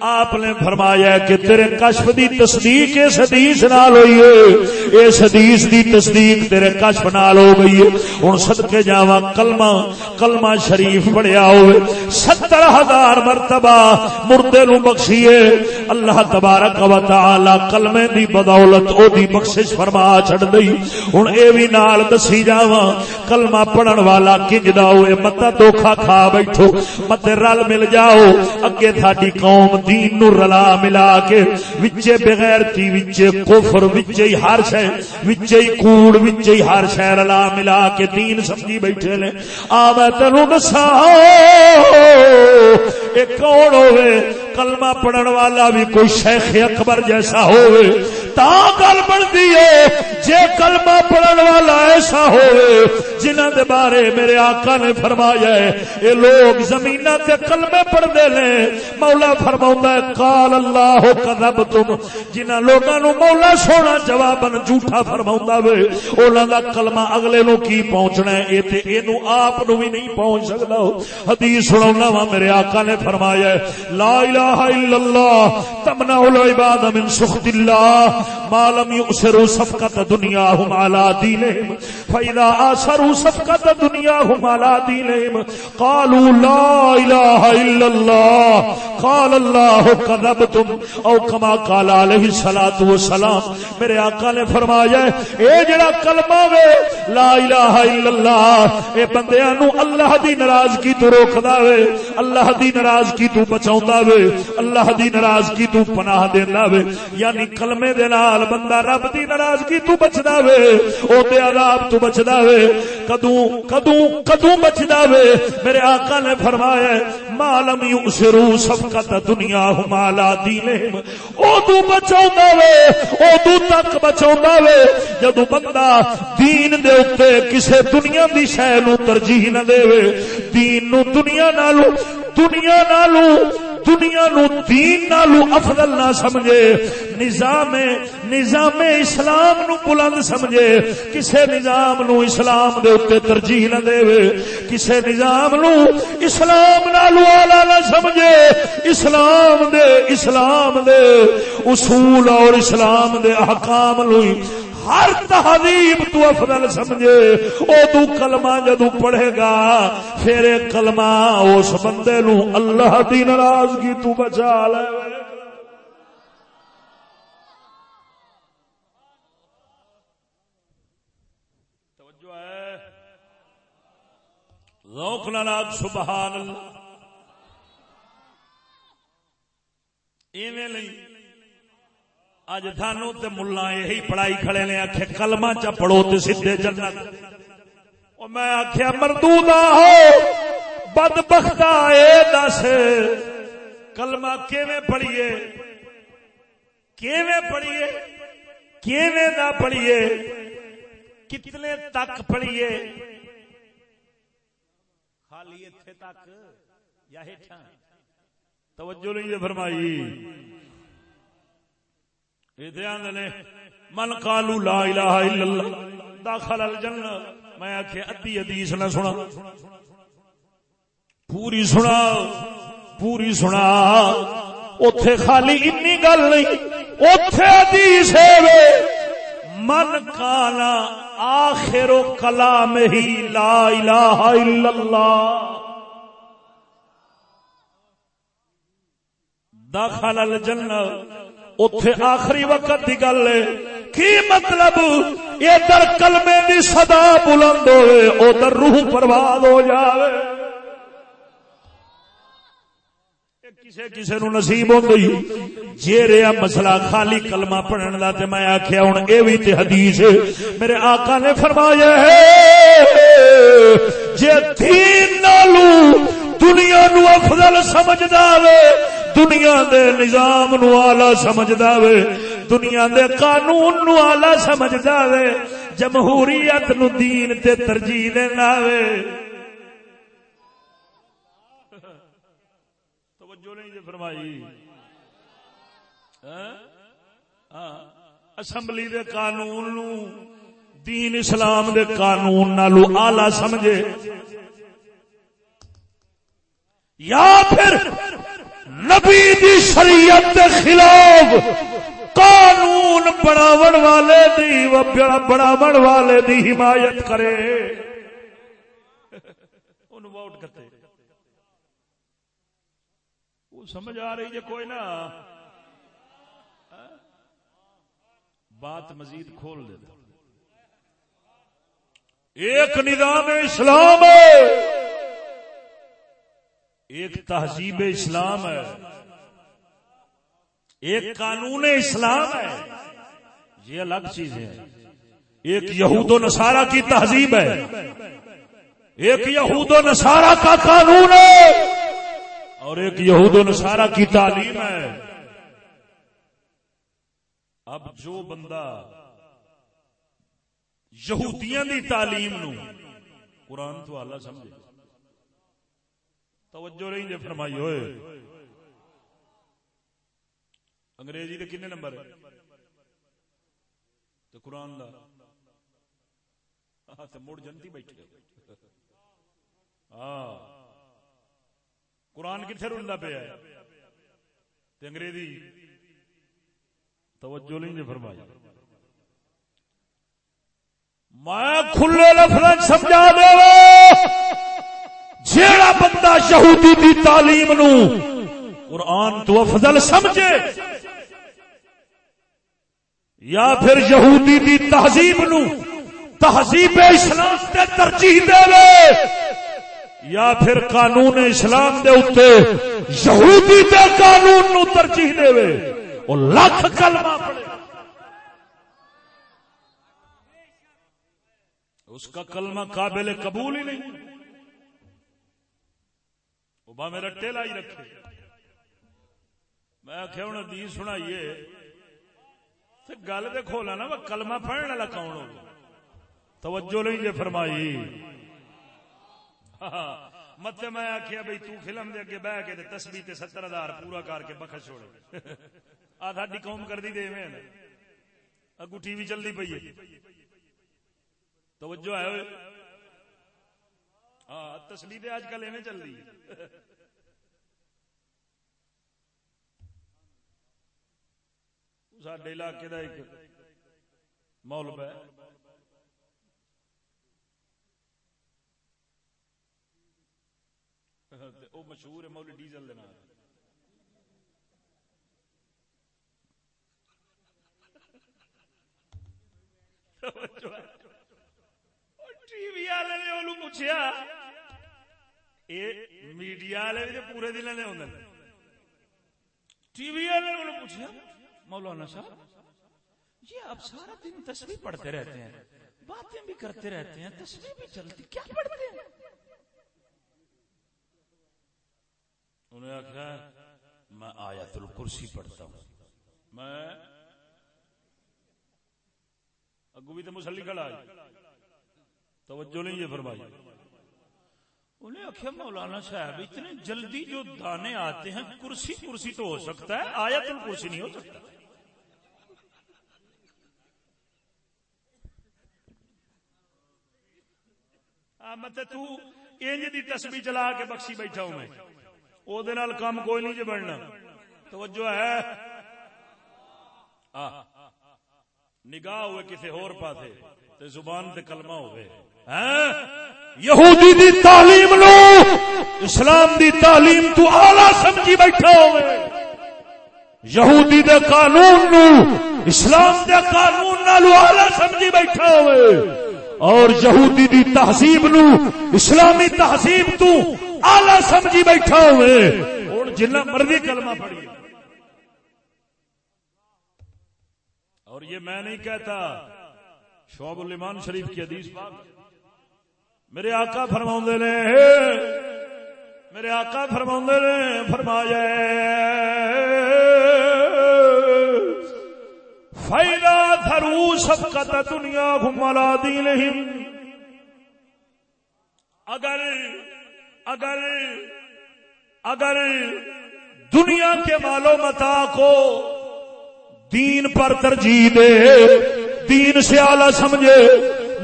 آپ نے فرمایا کہ تیرے کشف دی تصدیق اس حدیث نال ہوئی ہے۔ اس حدیث دی تصدیق تیرے کشف نال ہو گئی ہے۔ ہن صدقے جاواں کلمہ کلمہ شریف پڑھیا ہوئے۔ ستر ہزار مرتبہ مردے نو بخشیے۔ اللہ تبارک و تعالی کلمے دی بدولت او دی بخشش فرما چھڑ دئی۔ ہن اے وی نال دسی جاواں۔ کلمہ پڑھن والا کنجدا ہوئے۔ مت دھوکا کھا بیٹھو۔ مت رل مل جاؤ۔ اگے تھاڈی قوم دین نو رلا ملا کے وچے بغیر تی وچے کفر، وچے ہی ہر شے، وچے ہی کوڑ، وچے ہی ہر شے رلا ملا کے دین سمجھی بیٹھے نے۔ آ میں تینو دساں ایک کون ہوئے؟ کلمہ پڑھن والا بھی کوئی شیخ اکبر جیسا ہوئے۔ تا گل بنتی ہے، جے کلمہ پڑھن والا ایسا ہوئے جنہ دے بارے میرے آقا نے فرمایا ہے، اے لوگ زمینہ تے کلمے پڑھ دے لیں مولا فرماؤں ہے، قال اللہ قذب تم جنہ لوگاں نو مولا سونا جواباً جھوٹا فرماؤں وے اونا دا کلمہ اگلے نو کی پہنچنا ہے؟ اے تے اے نو آپ نو بھی نہیں پہنچ سکتا حدیث سنونا وا میرے آقا نے فرمایا ہے، لا الہ الا اللہ تمنع العباد من سخط اللہ، ما لم يؤسروا صفقة دنياهم على دينهم فإذا آسروا صفقة دنياهم على دينهم قالوا لا إله إلا الله قال الله كذبتم او كما قال عليه الصلاة والسلام، میرے آقا نے فرمایا، اے جڑا کلمہ وے، لا الہ الا اللہ، اے بندیاں نو اللہ دی ناراضگی تو روکدا وے، اللہ دی ناراضگی تو بچاوندا وے، اللہ دی ناراضگی تو پناہ دیندا وے یعنی کلمے دے نال بندہ رب دی ناراضگی تو بچدا وے، او تے عذاب تو بچدا وے، کدوں کدوں کدوں بچدا وے؟ میرے آقا نے فرمایا مالم یسرو صفقت دنیا ہمالا دینہم۔ او دو بچاوندا وے او دو تک بچاوندا وے۔ جدوں بندہ دین دے اوتے کسے دنیا دی شے نو ترجیح نہ دے وے، دین نو دنیا نالو دنیا نالو دنیا نو دین نالو افضل نہ سمجھے، نظام نظام اسلام نو بلند سمجھے، کسے نظام نو اسلام دے اوتے ترجیح نہ دے، کسے نظام نو اسلام نالو اعلی نہ سمجھے، اسلام دے اسلام دے اصول اور اسلام دے احکام نو ہر تہذیب تو افضل سمجھے، او تو کلمہ جدو پڑھے گا، پھر کلمہ اس بندے نو اللہ دی ناراضگی تو بچا لے۔ ذوق ناگ سبحان اللہ۔ ایویں نہیں۔ اج تھانو تے ملا یہی پڑھائی کھڑے نے آخ کلما چ پڑھو تے سیدے جنت۔ میں آخیا مردودا ہو بد بختا اے دس کلما کیویں پڑھیے؟ کیویں پڑھیے؟ کیویں نہ پڑھیے؟ کتنے تک پڑھیے؟ خالی اتنے تک یا توجہ نہیں فرمائی۔ من کالو لا الہ الا اللہ، داخل الجنہ۔ میں آخیا ادی حدیث نہ سنا۔ پوری سنا پوری سنا۔ اتے خالی انی گل نہیں اتے حدیث ہے من کانا آخر کلام ہی لا الہ الا اللہ۔ داخل الجنہ۔ اتے آخری وقت کی گل ہے۔ کی مطلب؟ ادھر کلمے دی صدا بلند ہوئے، ادھر روح برباد ہو جائے کسے کسے نو نصیب ہو گئی۔ جے رہا مسئلہ خالی کلمہ پڑھن دا تے میں آکھیا ہن اے وی تے حدیث ہے۔ میرے آقا نے فرمایا ہے، جے دین نالو دنیا نو افضل سمجھدا وے دنیا دے نظام نو آلہ سمجھدا وے دنیا دے قانون نو آلہ سمجھدا وے جمہوریت نو دین تے ترجیح دینا وے توجہ نہیں جے فرمائی۔ ہاں؟, ہاں۔ اسمبلی دے قانون نو، دین اسلام دے قانون نالو آلہ سمجھے۔ یا پھر نبی دی شریعت دے خلاف قانون بناون والے دی بناون والے دی حمایت کرے۔ ووٹ کرتے۔ وہ سمجھ آ رہی ہے کوئی نہ بات مزید کھول دیتا ایک نظام اسلام ہے۔ ایک تہذیب اسلام ہے۔ ایک قانون اسلام ہے۔ یہ الگ چیز ہے۔ ایک یہود و نصارہ کی تہذیب ہے۔ ایک یہود و نصارہ کا قانون ہے۔ اور ایک یہود و نصارہ کی تعلیم ہے۔ اب جو بندہ یہودیاں دی تعلیم نو قرآن تو آلہ سمجھے۔ توجہ رہی جے جی، فرمائی ہوئے۔ انگریزی دے کنے نمبر؟ ہے تو قرآن دا۔ تو مڑ جنتی بیٹھے۔ ہاں قرآن کتنے رلدا پیا ہے؟ انگریزی۔ توجہ نہیں جی فرمائی۔ میں کھلے لفظ سمجھا دے بندہ یہودی دی تعلیم نو۔ قرآن تو افضل سمجھے۔ یا پھر یہودی دی تہذیب نو۔ تہذیب اسلام تے ترجیح دے لے۔ یا پھر قانون اسلام دے اتے یہودی دے قانون نو ترجیح دے وے وہ لکھ کلمہ پڑے اس کا کلمہ قابل قبول ہی نہیں۔ وہ با میرا ٹیلا رکھے۔ میں آخیا ہوں حدیث سنائیے۔ گل تو کھولا نا وہ کلمہ پڑھنے والا کون ہو توجہ نہیں جی فرمائی۔ مت میں آخیا بھائی تو فلم دے اگے بہ کے تسبیح تے ستر ہزار پورا کر کے بخش چھوڑے۔ آ ساری قوم کر دی دے میں اگو ٹی وی چلتی پی ہے۔ توجہ ہے۔ ہاں تسبیح اج کل ایویں چل رہی سڈے علاقے کا ایک مولب ہے۔ وہ مشہور ہے مولی ڈیزل دینا ٹی وی والے نے پوچھا میڈیا والے بھی پورے دن نے ٹی وی والے پوچھا مولانا صاحب یہ آپ سارا دن تصویر پڑھتے رہتے ہیں باتیں بھی کرتے رہتے ہیں تصویر بھی چلتی کیا پڑھتے ہیں انہیں آخر میں آیت الکرسی پڑھتا ہوں میں اگو بھی تو مسلی کھڑا توجہ نہیں یہ فرمائی۔ انہیں آخیا مولانا صاحب اتنے جلدی جو دانے آتے ہیں کرسی کرسی تو ہو سکتا ہے آیت الکرسی نہیں ہو سکتا۔ انج دی تسبیح چلا کے بخشی بیٹھا ہوں میں۔ او دے نال کام کوئی نہیں جے بننا۔ توجہ ہے۔ نگاہ ہوئے کسی پاسے تے زبان تے کلمہ ہوئے۔ یہودی دی تعلیم نو، اسلام دی تعلیم تو اعلی سمجھی بیٹھا ہوئے۔ یہودی دے قانون نو، اسلام دے قانون نالو اعلی سمجھی بیٹھا ہوئے۔ اور یہودی دی تہذیب نو، اسلامی تہذیب تو آلہ سمجھی بیٹھا ہوئے۔ اور جنہ مرضی کلمہ پڑھی اور یہ میں نہیں کہتا، شعب الایمان شریف کی حدیث پاک میرے آقا فرماؤں نے، میرے آقا فرماؤں نے، فرمایا فائدہ تھرو سب کا دنیا گھملا دی نہیں اگر اگر اگر دنیا کے مالو متا کو دین پر ترجیح دے، دین سے آلہ سمجھے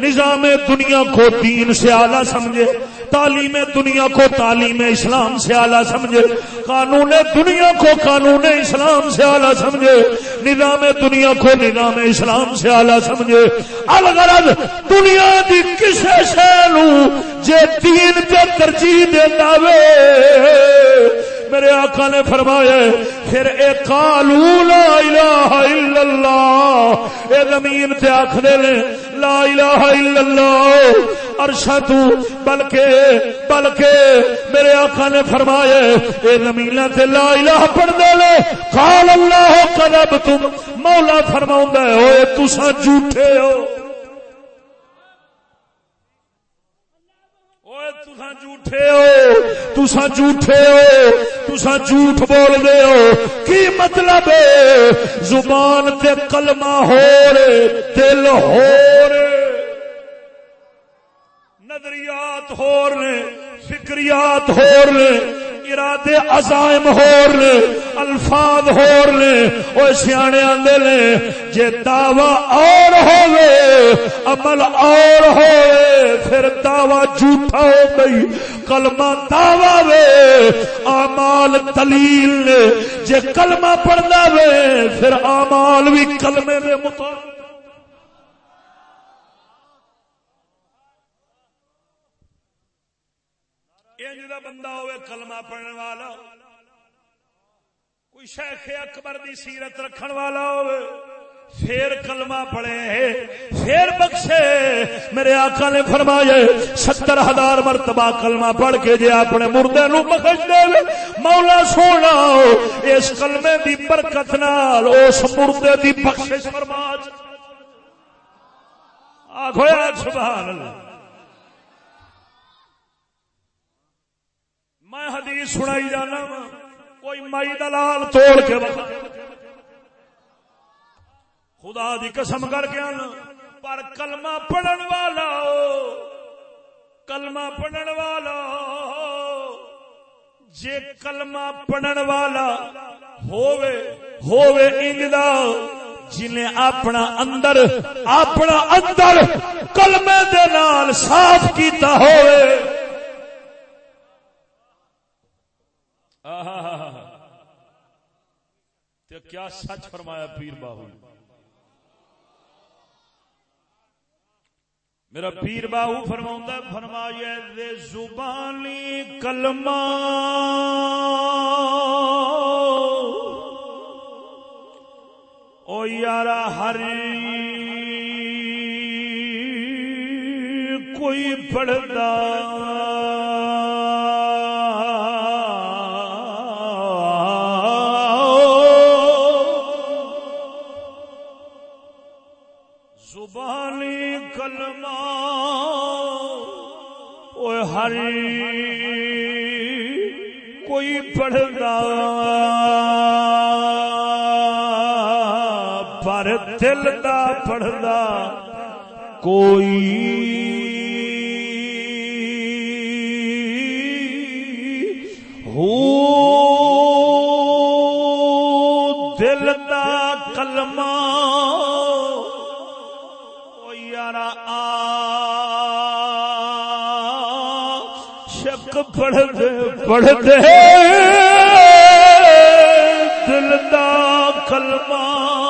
نظام دنیا کو دین سے آلہ سمجھے، تعلیم دنیا کو تعلیم اسلام سے آلہ سمجھے، قانون دنیا کو قانون اسلام سے آلہ سمجھے، نظام دنیا کو نظام اسلام سے آلہ سمجھے۔ الغرض دنیا دی کسے شہلو جے دین تے ترجیح دیتا وے میرے آقا نے فرمایا پھر اے قالو لا الہ الا اللہ، اے زمین تے آکھدے نے، لا الہ الا اللہ عرشا تو، بلکہ بلکہ میرے آقا نے فرمایا اے زمین تے لا الہ پڑھ دے لے قال اللہ قلب تم مولا فرماوندا ہے اوے تساں جھوٹے ہو۔ تسا جھوٹے ہو تسا جھوٹے ہو تسا جھوٹ بول دے ہو۔ کی مطلب ہے؟ زبان تے کلمہ ہو رے دل ہو رے نظریات ہو رے فکریات ہو رے ارادے عزائم ہور نے، الفاظ ہور نے او سیانے آندے نے، جے دعوی اور ہوے عمل اور ہوے پھر دعوی جھوٹا ہو گئی، کلمہ دعوی وے، اعمال دلیل نے، جے کلمہ پڑھدا وے، پھر اعمال بھی کلمے دے مطابق انج دا بندہ ہوئے کلمہ پڑھنے والا، کوئی شیخ اکبر دی سیرت رکھن والا ہوئے، پھر کلمہ پڑھے، پھر بخشے۔ میرے آقا نے فرمایا، ستر ہزار مرتبہ کلمہ پڑھ کے جے اپنے مردے نو بخش دے، مولا سونا اس کلمے دی برکت نال، اس مردے دی بخشش فرما۔ آخو سبحان اللہ۔ میں حدیث سنائی جانا کوئی مائی دلال توڑ کے بتا خدا دی قسم کر کے آنا۔ پر کلمہ پڑھن والا کلمہ پڑھن والا جے کلمہ پڑھن والا ہووے ہووے انگدا جنہیں اپنا اندر اپنا اندر کلمے دے نال صاف کیتا ہوئے *laughs* کیا سچ فرمایا پیر باہو میرا پیر باہو فرما فرمایا دے زبانی کلمہ او یارا ہر کوئی پڑھتا کوئی ہو دل دا کلمہ یار شک پڑھتے پڑھتے دل دا کلمہ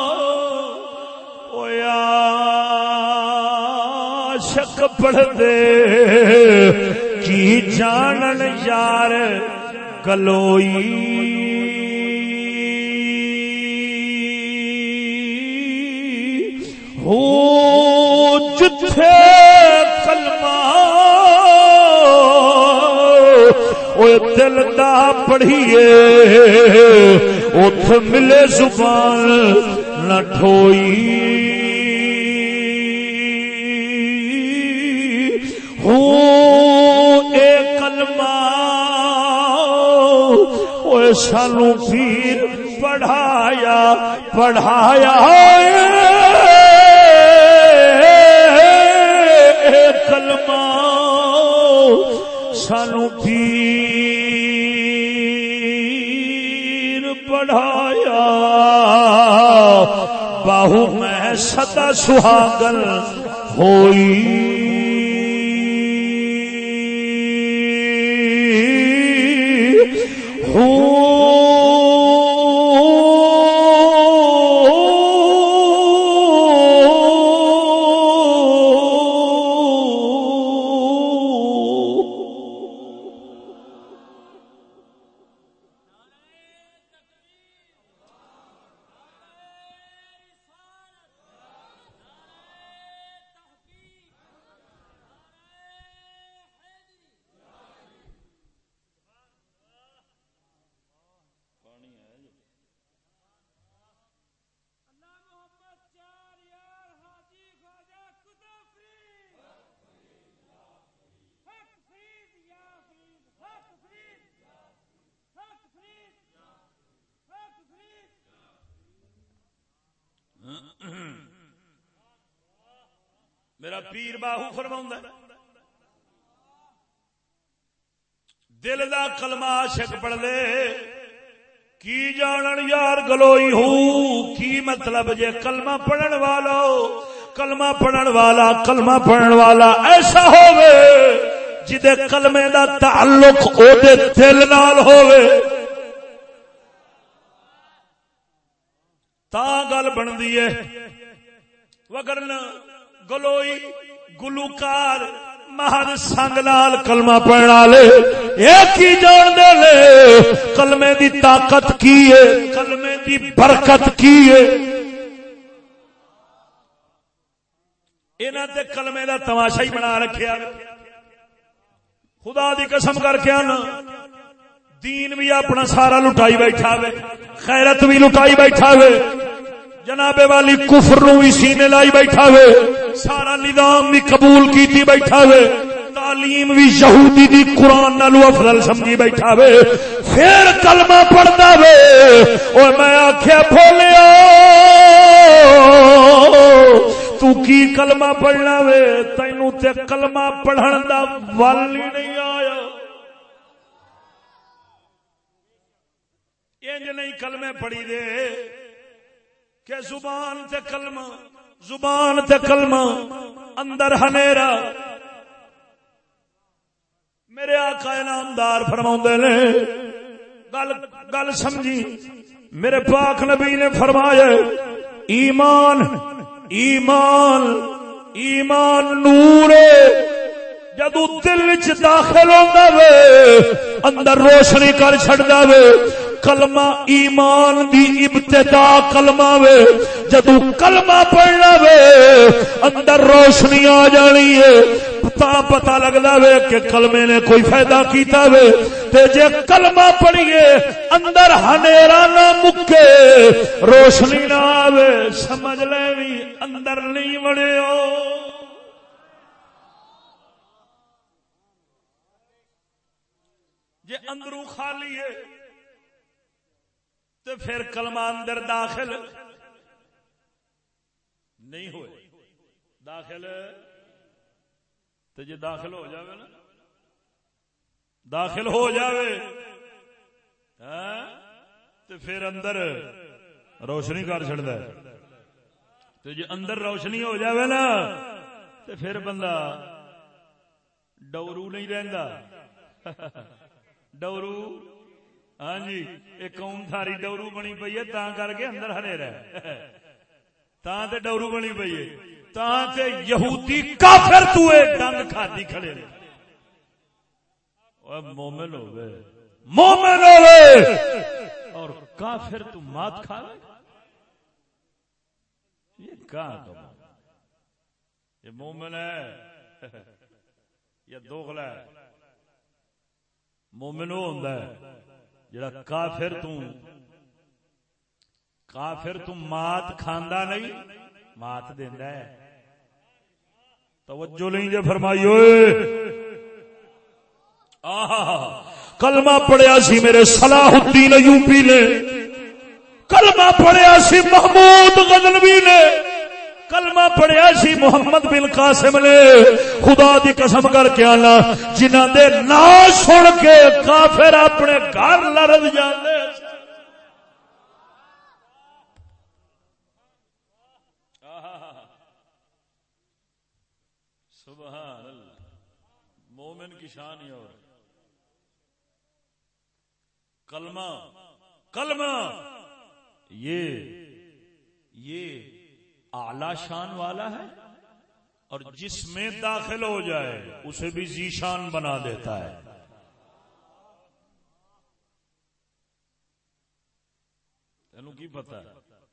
شک پڑھتے کی جانن یار کلوئی ہو جتھے دل دا پڑھیے ات ملے زبان نہ ٹھوئی سانو پیر پڑھایا پڑھایا کلمہ سانو پیر پڑھایا۔ باہو میں سدا سہاگل ہوئی۔ باہو فرما دل دا کلمہ عاشق پڑھ دے کی جانن یار گلوئی ہوں کی مطلب جے کلمہ پڑھن والا کلمہ پڑھن والا، کلمہ پڑھن والا ایسا ہوئے جدے کلمے دا تعلق او دے دل نال ہوئے تا گل بندی ہے۔ وگرنا گلوئی گلوکار مہر سنگ نال کلمہ پڑھنے والے ایک ہی جان دے لے؟ کلمے دی طاقت کی ہے؟ کلمے دی برکت کی ہے؟ انہاں تے کلمے دا تماشا ہی بنا رکھیا خدا دی قسم کر کے آنا، دین بھی اپنا سارا لٹائی بیٹھا وے خیرت بھی لٹائی بیٹھا وے جناب والی کفر نو بھی سینے لائی بیٹھا وے سارا نظام بھی قبول کیتی بیٹھا وے تعلیم بھی یہودی دی قرآن نالو افضل سمجھی بیٹھا وے پھر کلمہ پڑھتا وے اور میں آخیا بولیا تو کی کلمہ پڑھنا وے تینو تے کلمہ پڑھن دا والی نہیں آیا۔ انج نہیں کلمے پڑھی دے۔ کہ زبان تے کلمہ، زبان تے کلمہ، اندر ہنیرا میرے آقا نامدار فرما نے، گل گل سمجھی۔ میرے پاک نبی نے فرمایا، ایمان ایمان ایمان نور جدو دل چ داخل ہوتا وے، اندر روشنی کر چڑتا وے۔ کلمہ ایمان دی ابتدا کلمہ وے۔ جدو کلمہ پڑھنا وے، اندر روشنی آ جانی ہے۔ تا پتا لگتا وے کہ کلمے نے کوئی فائدہ کیتا وے۔ تے جے کلمہ پڑھیے، اندر ہنیرا نہ مکے۔ روشنی نہ آوے، سمجھ لے بھی اندر نہیں بڑے ہو۔ جے اندروں خالی ہے تو پھر کلمہ اندر داخل نہیں ہوئے۔ داخل تو جی داخل ہو جاوے نا۔ داخل ہو جاوے۔ ہاں؟ تو پھر اندر روشنی کر چڑتا ہے۔ تو جی اندر روشنی ہو جاوے نا تو پھر بندہ ڈورو نہیں رہندا۔ *laughs* ڈورو ہاں جی ایک قوم ساری ڈورو بنی پی ہے تا کر کے اندر ہرے رہ تا تے ڈورو بنی پی ہے تا تے یہودی کافر تو اے ڈنگ کھادی کھڑے رہے مومن ہو مومن ہو اور کافر تو مات کھا لے یہ کہاں تو یہ مومن ہے یا دوغلا ہے مومن وہ ہوتا ہے جڑا کافر تو کافر تو مات کھاندا نہیں، مات دیندا ہے۔ توجہ نہیں جے فرمائی ہوئے کلمہ پڑھیا سی میرے صلاح الدین ایوبی نے۔ کلمہ پڑھیا سی محمود غزنوی نے۔ کلمہ پڑھیا سی محمد بن قاسم نے۔ خدا دی قسم کر کے آنا جنہ دے نا سن کے کافر اپنے گھر لڑ جانے سبحان اللہ، مومن کی شان ہی اور۔ کلمہ کلمہ، یہ یہ۔ اعلی شان والا ہے اور جس میں داخل ہو جائے اسے بھی ذیشان بنا دیتا ہے۔ تینو کی پتا ہے؟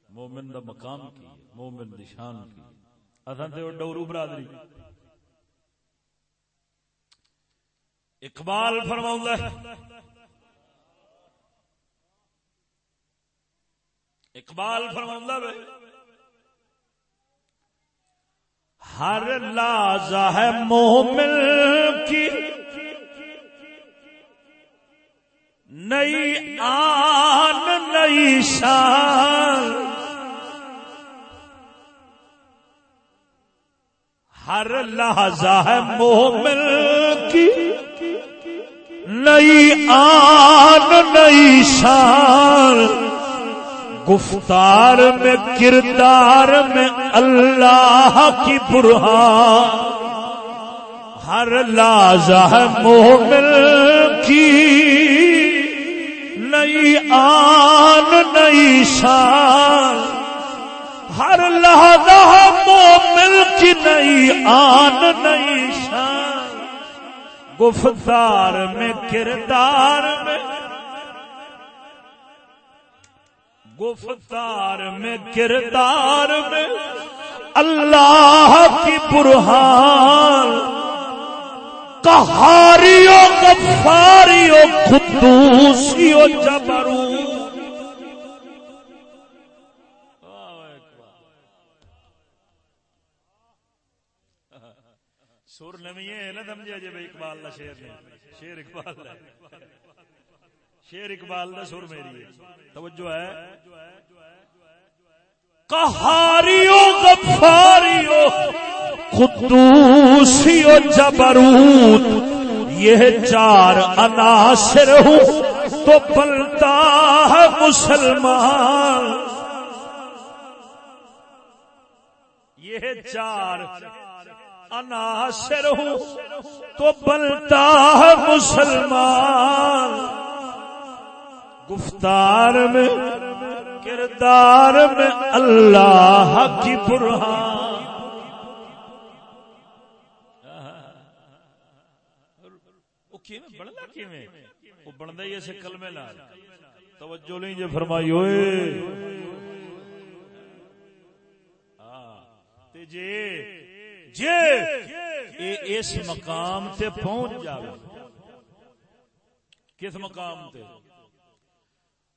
مومن دا مقام کی مومن دی شان کی اصل تو ڈورو برادری۔ اقبال فرماؤں اقبال فرماؤں ہر لازہ ہے مومن کی۔ نئی آن، نئی شان۔ ہر لہذا ہے مومن کی۔ نئی آن، نئی شان۔ گفتار میں، کردار میں اللہ کی برہان۔ ہر لازہ مومن کی نئی آن، نئی شان۔ ہر لہذا مومن کی نئی آن، نئی شان۔ گفتار میں، کردار میں گفتار میں، کردار میں۔ اللہ کی برہان۔ کہاریوں غفاریوں خدوسیوں جبروں سر نمی ہے نہ سمجھا جی بھائی، اقبال دا شیر نہیں شیر اقبال شیر اقبال دا سر میری ہے۔ توجہ ہے۔ کہاریو غفاریو قدوسیو جبروت، یہ چار عناصر ہوں تو پلتا ہے مسلمان۔ یہ چار عناصر ہوں تو بنتا ہے مسلمان۔ گفتار میں، کردار میں اللہ کی برہان۔ وہ بنتا ہی ایسے کلمے لال توجہ نہیں جو فرمائی ہوئے۔ ہاں جی جے اس مقام تے پہنچ جاوے۔ کس مقام تے؟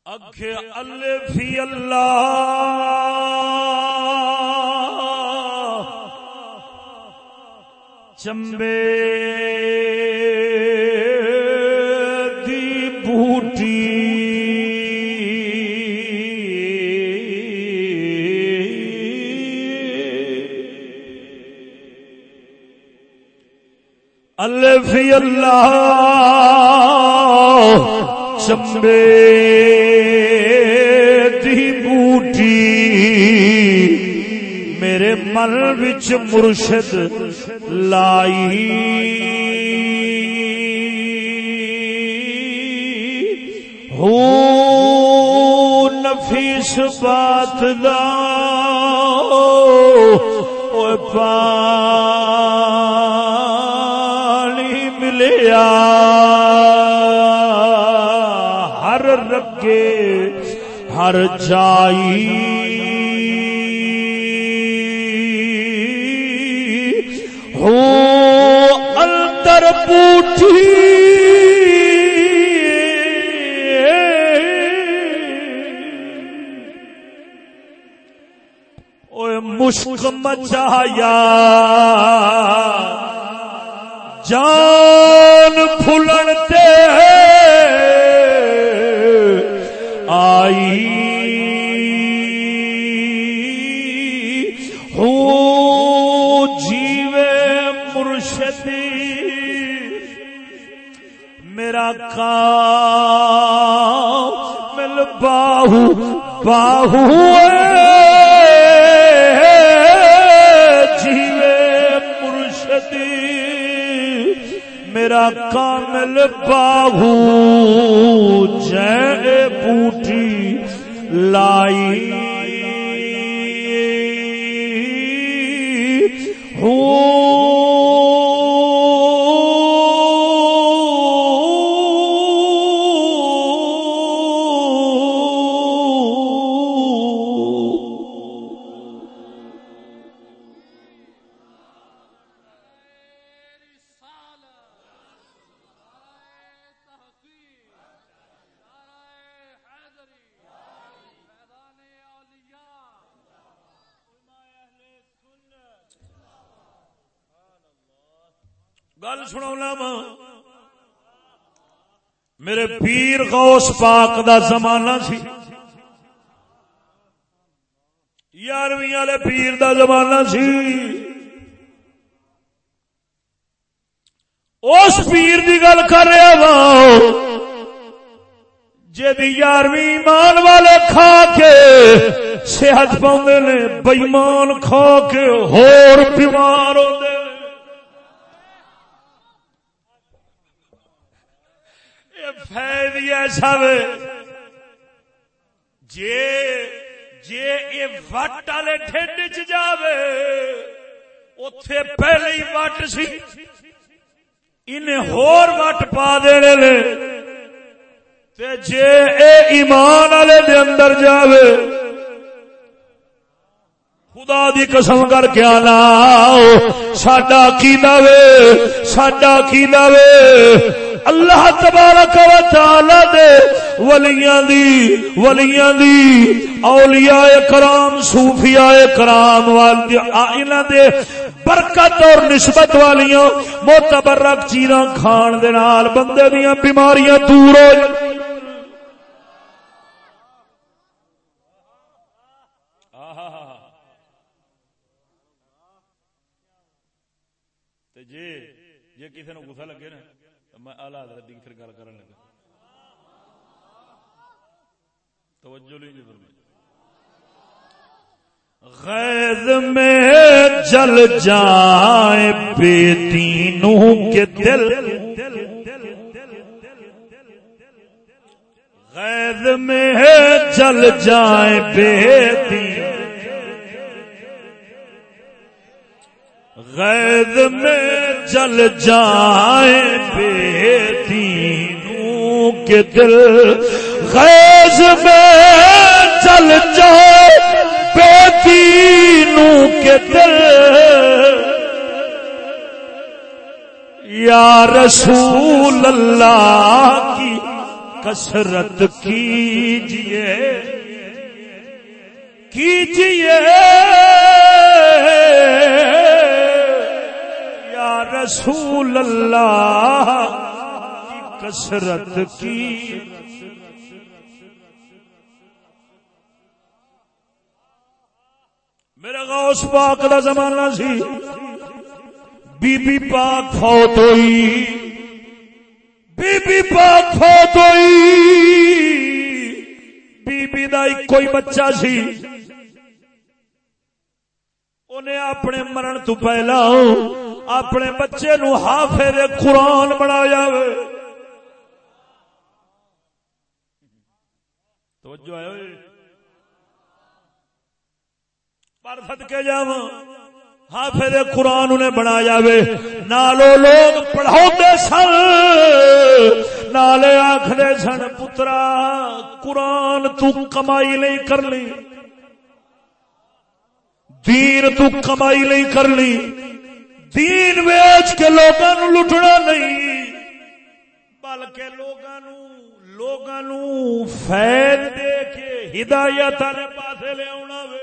اکھ الفی اللہ چمبے فی اللہ چمبے بوٹی میرے من وچ مرشد لائی۔ ہو نفیس بات دا۔ پا ہر جائی ہو التر پوٹھی مشک مچایا۔ جان پھلنتے آئی ہو جیوے میرا کام مل باہو باہو میرا کامل باہو۔ جے بوٹی لائی غوث پاک دا زمانہ سی۔ یارویں والے پیر دا زمانہ سی۔ اس پیر دی گل کر رہا وا جی یارویں ایمان والے کھا کے صحت پاؤں نے کھا کے، ہور بیمار ہوتے فائد ایسا وے جے جے اے وٹ والے ٹھنڈ چ جاوے، اوتھے پہلے ہی وٹ سی۔ انہیں ہور وٹ پا دینے لے۔ تے جے اے ایمان والے دے اندر جاوے، خدا دی قسم کر کے آنا۔ ساڈا کی وے، ساڈا کی وے۔ اللہ تبارک و تعالی دے ولیاں دی ولیاں دی، اولیاء کرام، صوفیاء کرام والے انہاں دے برکت اور نسبت والیاں معتبرک چیزاں کھان دے نال بندے دیاں بیماریاں دور ہو جی جی کسی نو گسا لگے نا۔ میں آلہ حضرت دی پھر گل کرن لگا۔ توجہ نہیں جی فرمائی۔ غیظ میں جل جائے بے دینوں کے دل۔ غیظ میں جل جائے بے دین غید میں جل جائے بے دینوں کے دل۔ غیظ میں جل جائے بے دینوں کے دل۔ یا رسول اللہ کی کسرت کیجیے کیجیے۔ رسول اللہ کی کسرت کی۔ میرا غوث پاک کا زمانہ سی۔ بی بی پاک فوت ہوئی۔ بی بی پاک فوت ہوئی۔ بی بی دا کوئی بچہ سی۔ انہیں اپنے مرن تو پہلا ہوں اپنے بچے نو حافظ قرآن بنایا توجہ ہے پر صدقے جاو حافظ قرآن انہیں بنایا وے۔ نالو لوگ پڑھاؤ سن۔ نالے آخر سن، پترا، قرآن تو کمائی نہیں کر لی دین تو کمائی نہیں کر لی دین ویچ کے لوگوں لٹنا نہیں، بلکہ لوگوں لوگوں فیل دے کے ہدایت والے پاس لے آنا وے۔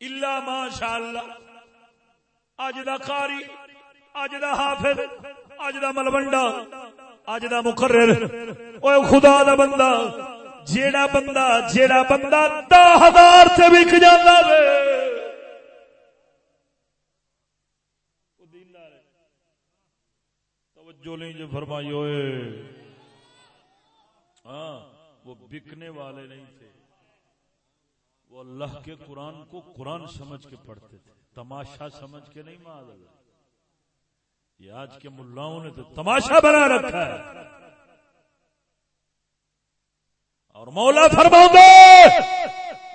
الا ماشاء اللہ اج دا قاری، اج دا حافظ، اج دا ملوڈا، اج دا مقرر۔ اوے خدا دا بندہ، جیڑا بندہ جیڑا بندہ دا ہزار سے وک جانا وے۔ توجہ نہیں جو فرمائی ہوئے۔ ہاں وہ بکنے والے نہیں تھے۔ وہ اللہ کے قرآن کو قرآن سمجھ کے پڑھتے تھے۔ تماشا سمجھ کے نہیں ماد اللہ۔ یہ آج کے ملاؤں نے تو تماشا بنا رکھا ہے۔ اور مولا فرما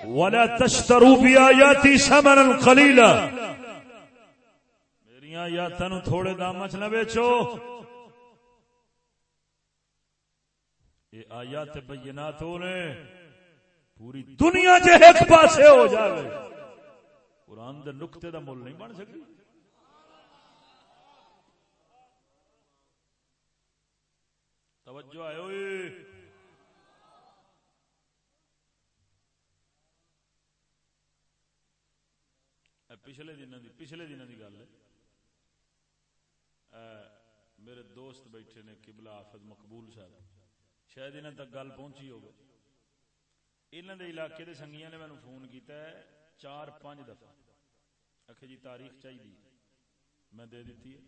ولا تشترو بھی آیاتی سمن قلیلا میری آیات تھوڑے دام چ نہ بیچو۔ یہ آیات بینات ہو نے پوری دنیا جے ایک پاسے ہو جاوے قرآن دے نقطے دا مول نہیں بن سکتی توجہ آئے ہوئے۔ پچھلے دن دی پچھلے دن دی گل ہے۔ میرے دوست بیٹھے نے قبلہ حافظ مقبول صاحب۔ شاید انہیں تک گل پہنچی ہوگی انہوں دے علاقے دے سنگیاں نے مینو فون کیتا ہے چار پانچ دفعہ آخر جی تاریخ چاہیے میں دے دیتی ہے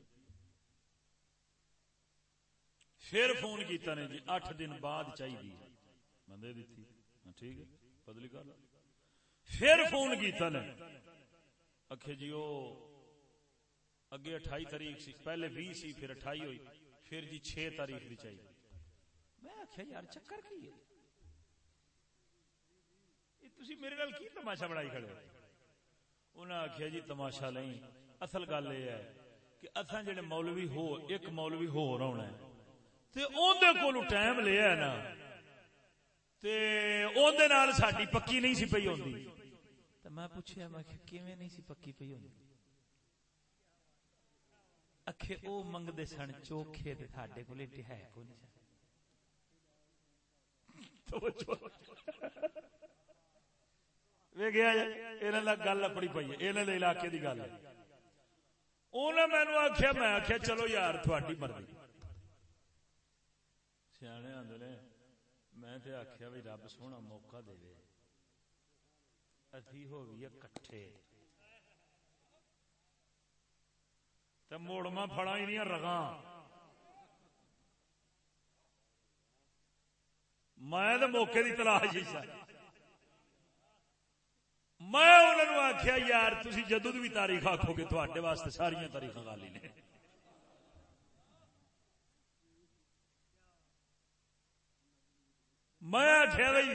پھر فون کیتا نے جی اٹھ دن بعد چاہیے میں دے دیتی ٹھیک ہے بدلی کر پھر فون کیتا نے اکھے جی وہ اگے اٹھائی تاریخ سی پہلے بھی سی پھر اٹھائی ہوئی پھر جی چھ تاریخ بھی چاہیے میں آخیا یار چکر کی ہے؟ میرے نال کی تماشا بڑائی کھڑے انہیں آخیا جی تماشا نہیں۔ اصل گل یہ ہے کہ اصا جڑے مولوی ہو ایک مولوی ہو ہونا ہے۔ تے اندر کو ٹائم لیا ہے نا۔ تے اندر نال ساڈی پکی نہیں سی پئی ہوندی۔ تے میں پوچھیا میں کہ کیویں نہیں سی پکی پئی ہوندی؟ اکھے او منگدے سن چوکھے تے ساڈے کول ہے کوئی نہیں جی، گل اپنی پی ہے علاقے کی گل ہے۔ انہیں مینو آخیا میں آخیا چلو یار، تھوڑی مرضی۔ سیانے آدھے نے، میں آخیا بھی رب سونا موقع دے اتھی ہو گئی کٹھے۔ تو موڑما فڑا ہی نہیں رگا میں تو موقع کی تلاش ہی میں انہوں آخیا یار تھی جدو بھی تاریخ آخو گے تھوڑے واسطے ساری تاریخ گالی نے۔ میں آخیا بھائی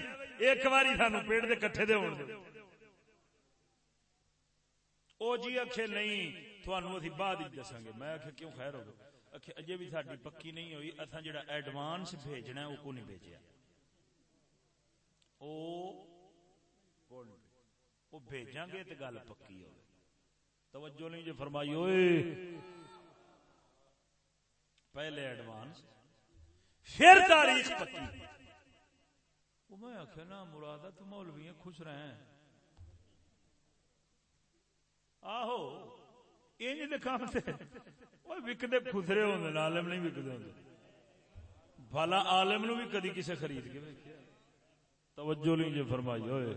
ایک باری سانو پیڑ کے کٹھے دے ہونے او جی آخے نہیں تھانو ابھی بعد دساں گے۔ میں آخیا کیوں خیر ہو اجے بھی ساری پکی نہیں ہوئی اصا جا ایڈوانس بھیجنا وہ کو نہیں بھیجا وہ بھیجا گے تو گل پکی ہو توجہ نہیں جو فرمائی ہوئے پہلے ایڈوانس۔ پھر تاریخ پکی۔ میں آخیا نا مراد تو مولوی خوش رہے ہیں آہو، یہ کام سے وکتے خسرے ہوتے عالم نہیں وکتے ہوتے بھالا عالم نو بھی کدی کسے خرید کے توجہ نہیں جو فرمائی ہوئے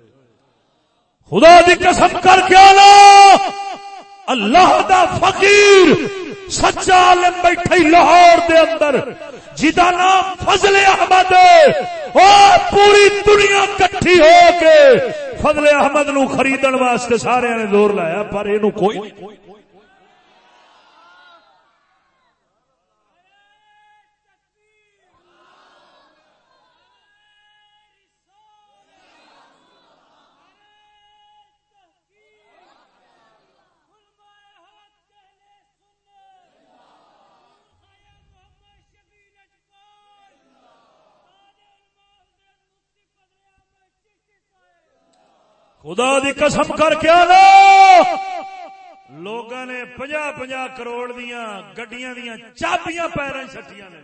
خدا دی قسم کر کے آنا۔ اللہ دا فقیر سچا عالم بیٹھے لاہور دے اندر، جدا نام فضل احمد۔ اور پوری دنیا کٹھی ہو کے فضل احمد نو خریدن واسطے سارے نے زور لایا، پر یہ کوئی نہیں خدا دی قسم کر کے آنا۔ لوگ نے پنجا پنجا کروڑ دیا گڈیاں دیا چابیاں پیروں چٹیاں نے۔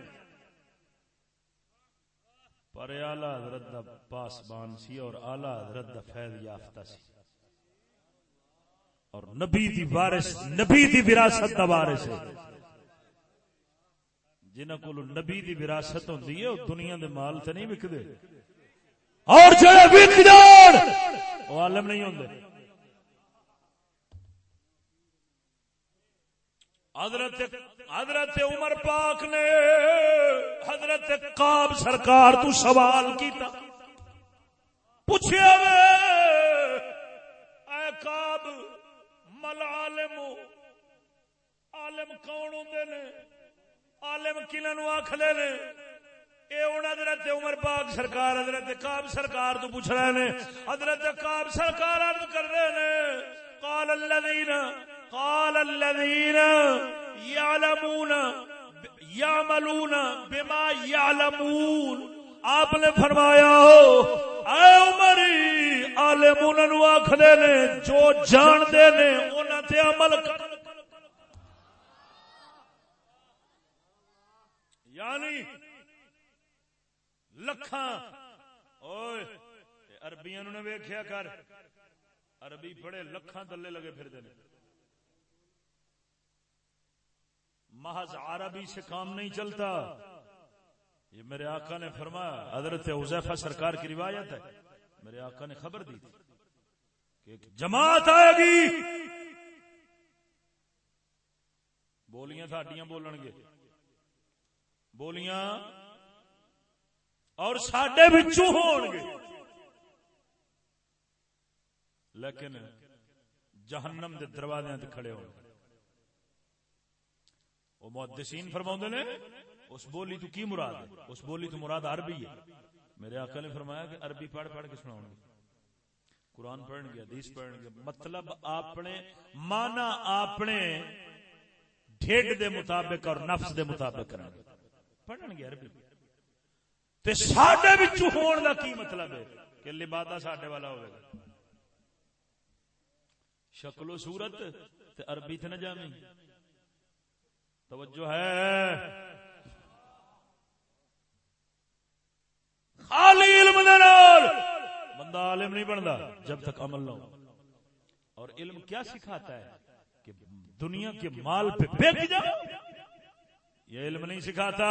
پر آلہ حضرت دا پاسبان سی اور آلہ حضرت دا فیض یافتہ سی۔ اور نبی دی وارث، نبی دی وراثت دا وارث ہے۔ جنہ کو نبی دی وراثت ہوندی ہے وہ دنیا دے مال تے نہیں وکدے اور جڑے وک عالم نہیں ہوندے۔ حضرت حضرت عمر پاک نے حضرت قاب سرکار تو سوال کیتا۔ پوچھے اے قاب مل عالم عالم کون ہوندے نے؟ عالم کنہاں نو آکھدے نے؟ حضرت عمر پاک سرکار، حضرت کاب سرکار تو پوچھ رہے نے، حضرت کاب سرکار عرض کر رہے نے، قال الذين قال الذين يعلمون يعملون بما يعلمون آپ نے فرمایا ہو، اے عمر عالم انہاں انہوں آخر نے، جو جان دے نے انہوں تے عمل کر۔ یعنی لکھاں اربیاں نے ویخیا کر عربی پڑھے لکھاں دلے لگے پھر دے محض عربی سے کام نہیں چلتا یہ میرے آقا نے فرمایا حضرت حذیفہ سرکار کی روایت ہے میرے آقا نے خبر دی تھی کہ ایک جماعت آئے گی بولیاں ساڈیاں بولن گے بولیاں اور سڈے بچوں ہون گے لیکن جہنم دے دروازے تے کھڑے ہو وہ محدثین فرماؤں نے، اس بولی تو کی مراد ہے؟ اس بولی تو مراد عربی ہے۔ میرے آقا نے فرمایا کہ عربی پڑھ پڑھ کے سناؤں گے قرآن پڑھن گے، حدیث پڑھن گے۔ مطلب اپنے مانا اپنے ڈھیڈ دے مطابق اور نفس دے مطابق کریں گے۔ پڑھن گے عربی۔ تے ساڈے وچ ہون دا کی مطلب ہے؟ کہ لبادہ ساڈے والا ہوے گا۔ شکل و صورت تے عربی تے نہ جامی۔ توجہ ہے۔ خالی علم دے نال بندہ عالم نہیں بنتا جب تک عمل نہ ہو۔ اور علم کیا سکھاتا ہے؟ کہ دنیا کے مال پہ بیک جاؤ یہ علم نہیں سکھاتا۔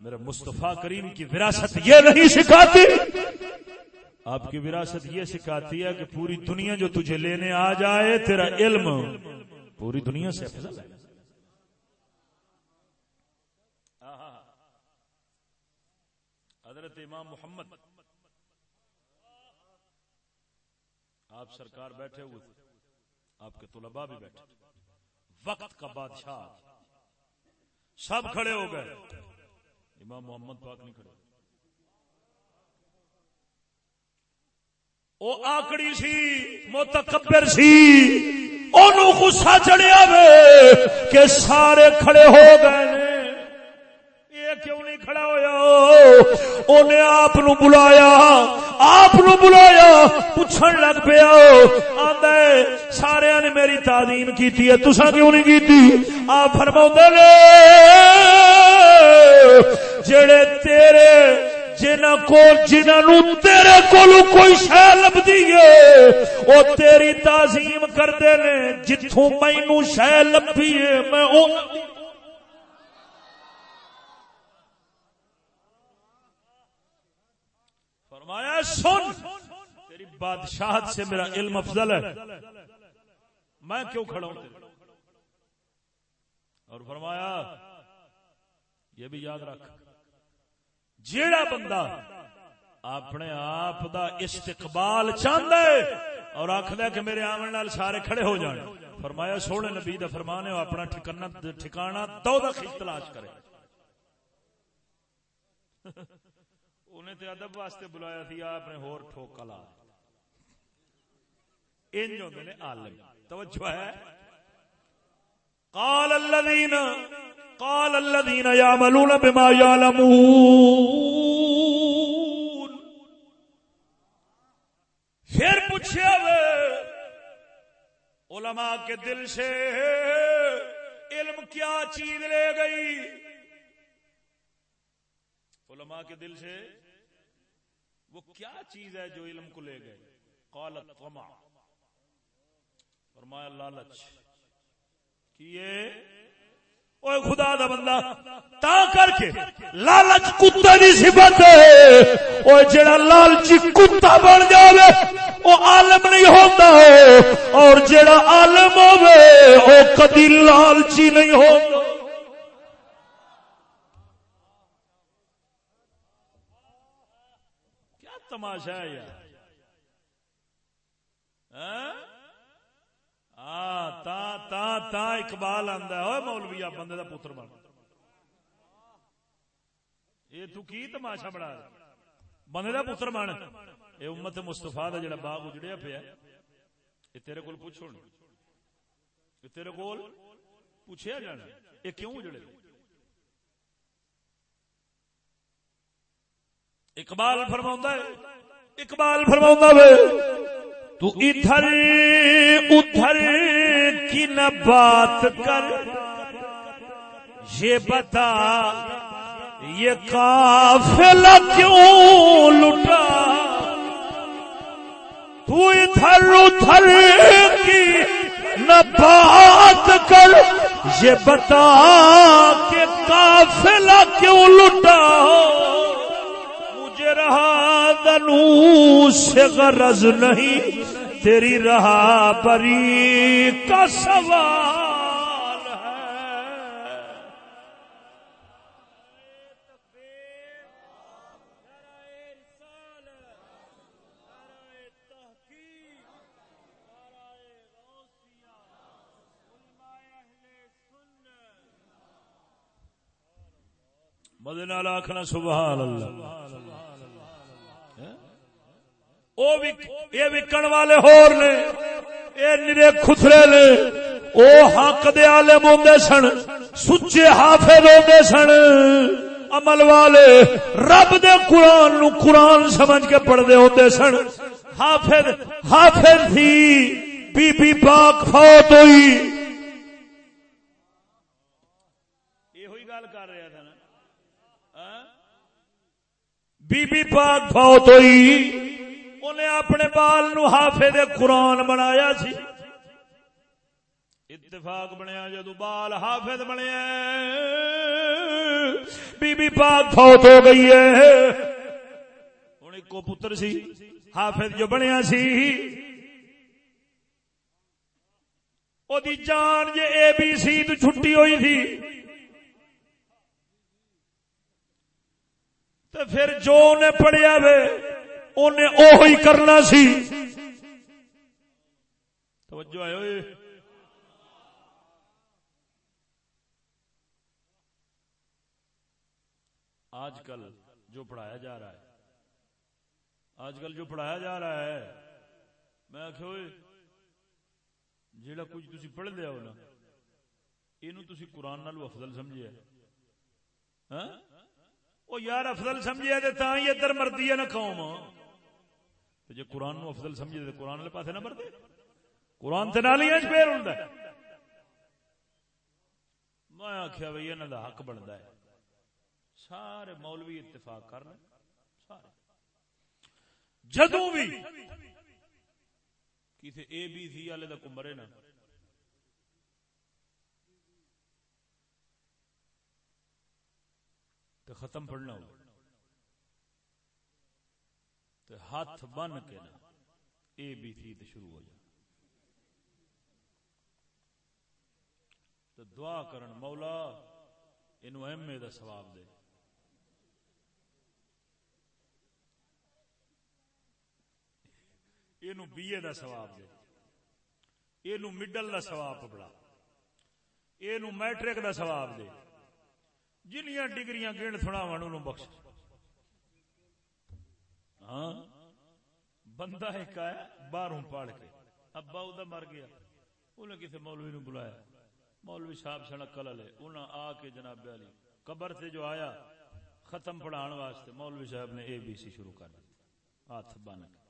میرا مصطفیٰ کریم کی وراثت یہ نہیں سکھاتی۔ آپ کی وراثت یہ سکھاتی ہے کہ پوری دنیا جو تجھے لینے آ جائے، تیرا علم پوری دنیا سے افضل ہے۔ حضرت امام محمد۔ آپ سرکار بیٹھے ہوئے تھے۔ آپ کے طلباء بھی بیٹھے۔ وقت کا بادشاہ۔ سب کھڑے ہو گئے۔ امام محمد پاک نہیں کھڑے۔ او آکڑی سی، متکبر سی، اونوں غصہ چڑھیا وے کہ سارے کھڑے ہو گئے نے۔ کیوں نہیں کھڑا ہویا؟ اونے آپ نو بلایا، آپ نو بلایا، پوچھن لگ پیا، آندا ہے، سارے نے میری تعظیم کیتی ہے، تساں کیوں نہیں کیتی؟ آپ فرماوندے نے جڑے تیرے، جنہ کو جنہوں تیرے کولو کوئی شہ لبدی ہے، او تیری تعظیم کردے نے، جتھوں مینوں شہ لبھی ہے، میں او فرمایا، سن، تیری بادشاہت سے میرا علم افضل ہے۔ میں کیوں کھڑا ہوں؟ اور فرمایا، یہ بھی یاد رکھ۔ جیڑا بندہ اپنے آپ دا استقبال چاہتا ہے اور آخر کہ میرے آمن نال سارے کھڑے ہو جانے فرمایا، سونے نبی دا فرمانے اپنا ٹھکانا ٹھکانا دو دا تلاش کرے۔ انہیں تے ادب واسطے بلایا تھی، آپ نے ہور ٹھوکا لا۔ انج ہوندے نے عالم۔ توجہ ہے۔ قال الذين قال الذين يعملون بما يعلمون. پھر پوچھا علماء کے دل سے علم کیا چیز لے گئی؟ علماء کے دل سے، وہ کیا چیز ہے جو علم کو لے گئے قالت طمع۔ فرمایا، لالچ۔ اوے خدا دا بندہ، تا کر کے لالچ کتا دی صفت ہے۔ اوے جڑا لالچی کتا بن جاوے، او عالم نہیں ہوتا اور جڑا عالم ہوے او کدی لالچی نہیں ہوتا کیا تماشا ہے یار؟ ہاں؟ ہاں تا تا تا اقبال آندا ہے۔ مولوی، آپ بندے دا پتر بن۔ یہ تو کی تماشا بنا بندے دا پتر بن۔ اے امت مصطفی دا جڑا باغ اجڑیا پیا اے تیرے کول پوچھو اے تیرے کول پوچھیا جانا اے کیوں اجڑے؟ اقبال فرماوندا ہے۔ اقبال فرماوندا ہے۔ تو ادھر ادھر کی نہ بات کر۔ یہ بتا، یہ قافلہ کیوں لٹا؟ تو ادھر ادھر کی نہ بات کر۔ یہ بتا کہ قافلہ کیوں لٹا؟ رہا دنو سے غرض نہیں، تیری رہا پری کا سوال ہے۔ مدے آخنا سبحان اللہ۔ وکن والے ہور نے، اے نرے خسرے نے، او حق دے عالم ہوندے سن، سچے حافظ ہوندے سن، عمل والے رب دے قرآن نو قرآن سمجھ کے پڑھدے ہوندے سن۔ حافظ حافظ تھی بی بی پاک فوت ہوئی۔ یہ ہوئی گل کر رہا تھا نا بی بی پاک فوت ہوئی۔ انہیں اپنے بال نو حافظ قرآن بنایا سی اتفاق بنیا جدو بال حافظ بنیا بی بی پاک فوت ہو گئی ہے ہوں ایک پتر سی حافظ جو بنیا سی او دی جان جے اے بی سی تو چھٹی ہوئی تھی تو پھر جو انہیں پڑھیا وے انہیں اوہی کرنا سی۔ توجہ آئے ہوئے آج کل جو پڑھایا جا رہا ہے آج کل جو پڑھایا جا رہا ہے، میں آخ جا کچھ تھی پڑھ لیا ہونا یہ قرآن نالو افضل سمجھے ہاں؟ وہ یار افضل سمجھے تو ہی ادھر مرضی ہے نا قوم تو جی قرآن نو افضل سمجھے تو قرآن والے پاسے نہ مرتے؟ قرآن تو نال ہی پھر ہوں میں آخیا بھائی یہاں کا حق بنتا ہے۔ سارے مولوی اتفاق کر رہے سارے۔ جدو بھی کسی اے بی سی والے کا کمرے نا۔ ختم پڑھنا ہو تو ہاتھ بن کے نا، اے بی سی تو شروع ہو جائے۔ تو دعا کرن، مولا یہ ایم اے کا سواب دے۔ یہ بی اے کا سواب دے۔ یہ مڈل کا سواب بڑا یہ میٹرک کا سواب دے۔ جنیاں ڈگریاں گن تھوڑا بخش۔ ہاں بندہ ایک آیا باہروں پاڑ کے۔ ابا ادا مر گیا۔ انہیں کسی مولوی نو بلایا۔ مولوی صاحب سن اکل والے انہیں آ کے جناب علی، قبر سے جو آیا، ختم پڑھان واسطے مولوی صاحب نے اے بی سی شروع کر دی ہاتھ بن کے۔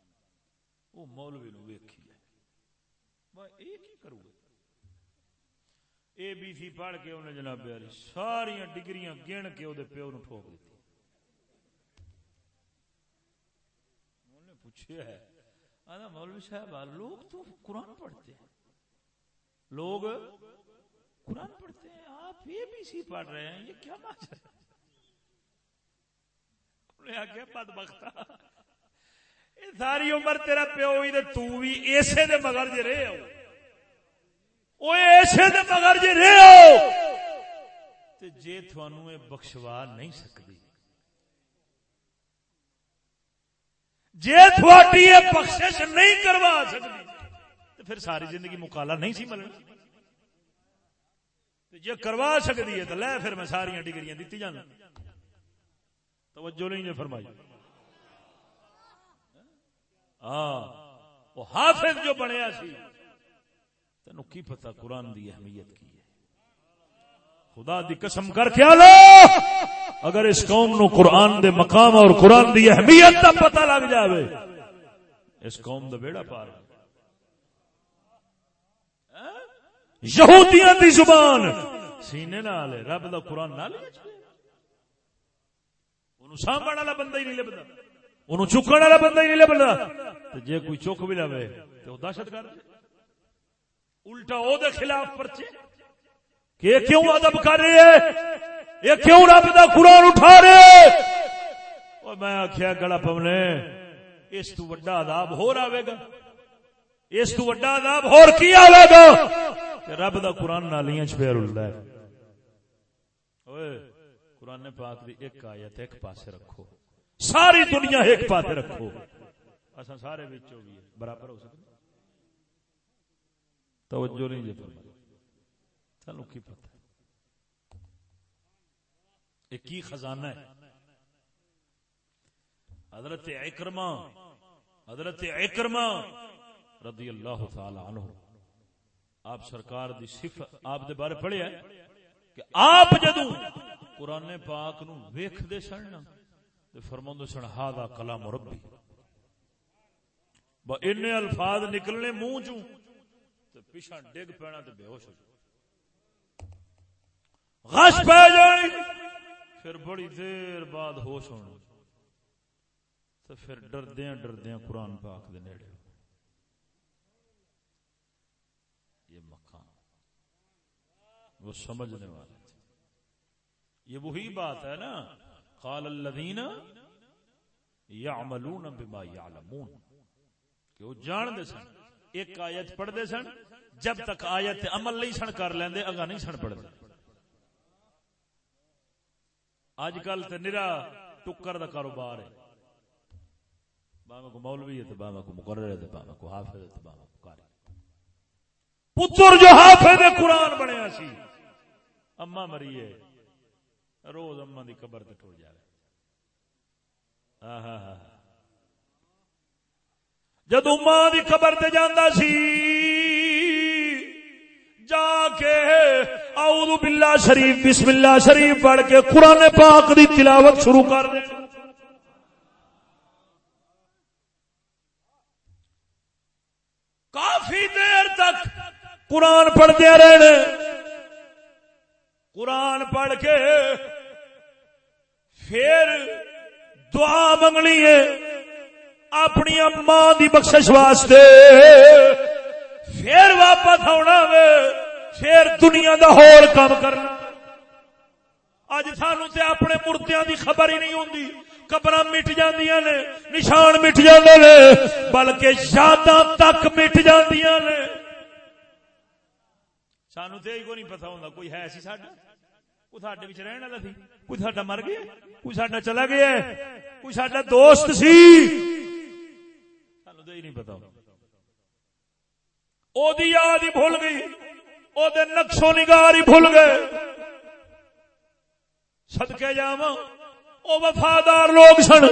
وہ مولوی نو ویکھی لے یہ کی کروں؟ اے بی سی پڑھ کے انہیں جناب علی ساری ڈگریاں گن کے وہ پیو نو ٹھوک دیتی۔ انہیں پوچھا ہے۔ آدھا مولوی صاحب، لوگ تو قرآن پڑھتے ہیں۔ لوگ قرآن پڑھتے ہیں۔ آپ اے بی سی پڑھ رہے ہیں، یہ کیا ماجر ہے؟ انہیں آگے بدبختہ ساری عمر تیرا پیو ہوئی تو تو بھی ایسے دے مگر جے رہے ہو۔ وہ ایسے دے مگر جے رہے ہو۔ تے جے تھانو اے بخشوا نہیں سکتی جے تھوڑی اے بخشش نہیں کروا سکتی، تو پھر ساری زندگی مکالا نہیں سی ملنی۔ جے کروا سکتی ہے تو لے پھر میں ساری ڈگریاں دیتی جانا۔ توجہ نہیں جے فرمائی۔ ہاں وہ حافظ جو بنیا سی، تینو کی پتا قرآن دی اہمیت کی ہے؟ خدا دی قسم کر کے لو اگر اس قوم نو قرآن دے مقام اور قرآن دی اہمیت کا پتہ لگ جاوے، اس قوم دا بیڑا پار۔ یہودیاں دی زبان سینے نال رب دا قرآن نال انہوں سامنے والا بندہ ہی نہیں لبدا انہوں چکن والا بندہ ہی نہیں لبدا جے کوئی چک بھی لوے تو دہشت گرد الٹا او دے خلاف پرچے۔ کہ کیوں ادب کر رہے ہیں؟ یہ کیوں رب دا قرآن اٹھا رہے اور میں آخیا گلا پونے اس تو وڈا عذاب ہو رہا گا۔ اس تو وڈا عذاب ہور کی آئے گا؟ کہ رب دا قرآن نالیاں چھپیر اڑتا ہے۔ اوئے، قرآن پاک دی ایک آیت ایک پاسے رکھو۔ ساری دنیا ایک پاس رکھو۔ اصا سارے بچوں بھی برابر ہو سکتا توجہ نہیں جی سانو کی پتا ایک کی خزانہ ہے۔ حضرت اکرما حضرت اکرما رضی اللہ تعالی عنہ۔ آپ سرکار دی صفت آپ دے بارے پڑھیا ہے کہ آپ جدو قرآن پاک نو ویکھ دے سن تے فرماندے سن، ہاذا کلام ربی با ان الفاظ نکلنے منہ چوں، تے پیچھے ڈگ پینا تے بے ہوش ہو غش پہ جانی۔ پھر بڑی دیر بعد ہوش ہونا۔ تو پھر ڈردیاں ڈردیاں قرآن پاک دے نیڑے۔ یہ مکان وہ سمجھنے والے تھے۔ یہ وہی بات ہے نا۔ قال الذین یعملون بما یعلمون۔ کہ وہ جان دے سن۔ ایک آیت پڑھ دے سن۔ جب تک آیت عمل نہیں سن، کر لیندے اگا نہیں سن پڑھ دے اج کل تے نرا ٹکر دا کاروبار ہے۔ باویں کو مولوی ہے تے باویں کو مقرر ہے تے باویں کو حافظ ہے تے باویں کو قاری پتر جو حافظ قرآن بنیا سی اما مری ہے۔ روز اما دی قبر تے ٹر جاوے ہاں ہاں ہاں, ہاں۔ جدو ماں دی قبر تے جاندا سی جا کے اعوذ باللہ شریف، بسم اللہ شریف پڑھ کے قرآن پاک دی تلاوت شروع کر دے۔ کافی دیر تک قرآن پڑھتے رہنے۔ قرآن پڑھ کے پھر دعا منگنی ہے اپنی اما دی بخشش واسطے۔ پھر واپس آنا وے پھر دنیا دا ہور کام کرنا۔ اج سانو تے اپنے مورتیاں دی خبر ہی نہیں ہوندی۔ قبر مٹ جاندیاں نے، نشان مٹ جاندے نے، بلکہ یاداں تک مٹ جاندیاں نے۔ سانو تے ہی کو نہیں پتہ ہوندا، کوئی ہے سی ساڈا؟ کوئی ساڈے وچ رہن والا سی؟ کوئی ساڈا مر گیا؟ کوئی ساڈا چلا گیا؟ کوئی ساڈا دوست سی؟ سانو تے ہی نہیں پتہ ہوندا۔ او دی یاد ہی بھول گئی۔ او دے نقشو نگار ہی بھول گئے صدقے جاواں او وفادار لوگ سن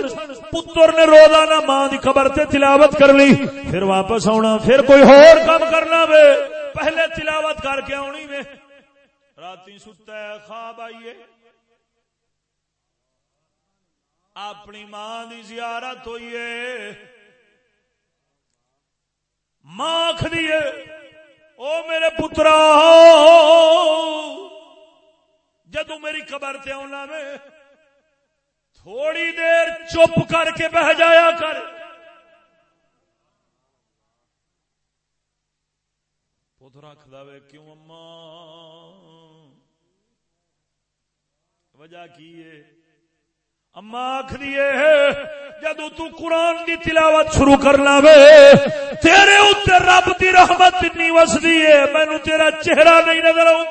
پتر نے روزانہ ماں دی خبر تے تلاوت کر لی پھر واپس آنا پھر کوئی اور کام کرنا وے پہلے تلاوت کر کے آنی وے راتی ستا ہے خواب آئیے اپنی ماں دی زیارت ہوئیے ماں آخری او میرے پترا جدو میری قبر تے آنا میں تھوڑی دیر چپ کر کے بہ جایا کر۔ پتر پترا کھداوے کیوں اما؟ وجہ کی ہے؟ اما آخری جدو تو قرآن دی تلاوت شروع کرنا وے، تیرے اتنے رب دی رحمت اتنی وسدی ہے مینو تیرا چہرہ نہیں نظر آؤں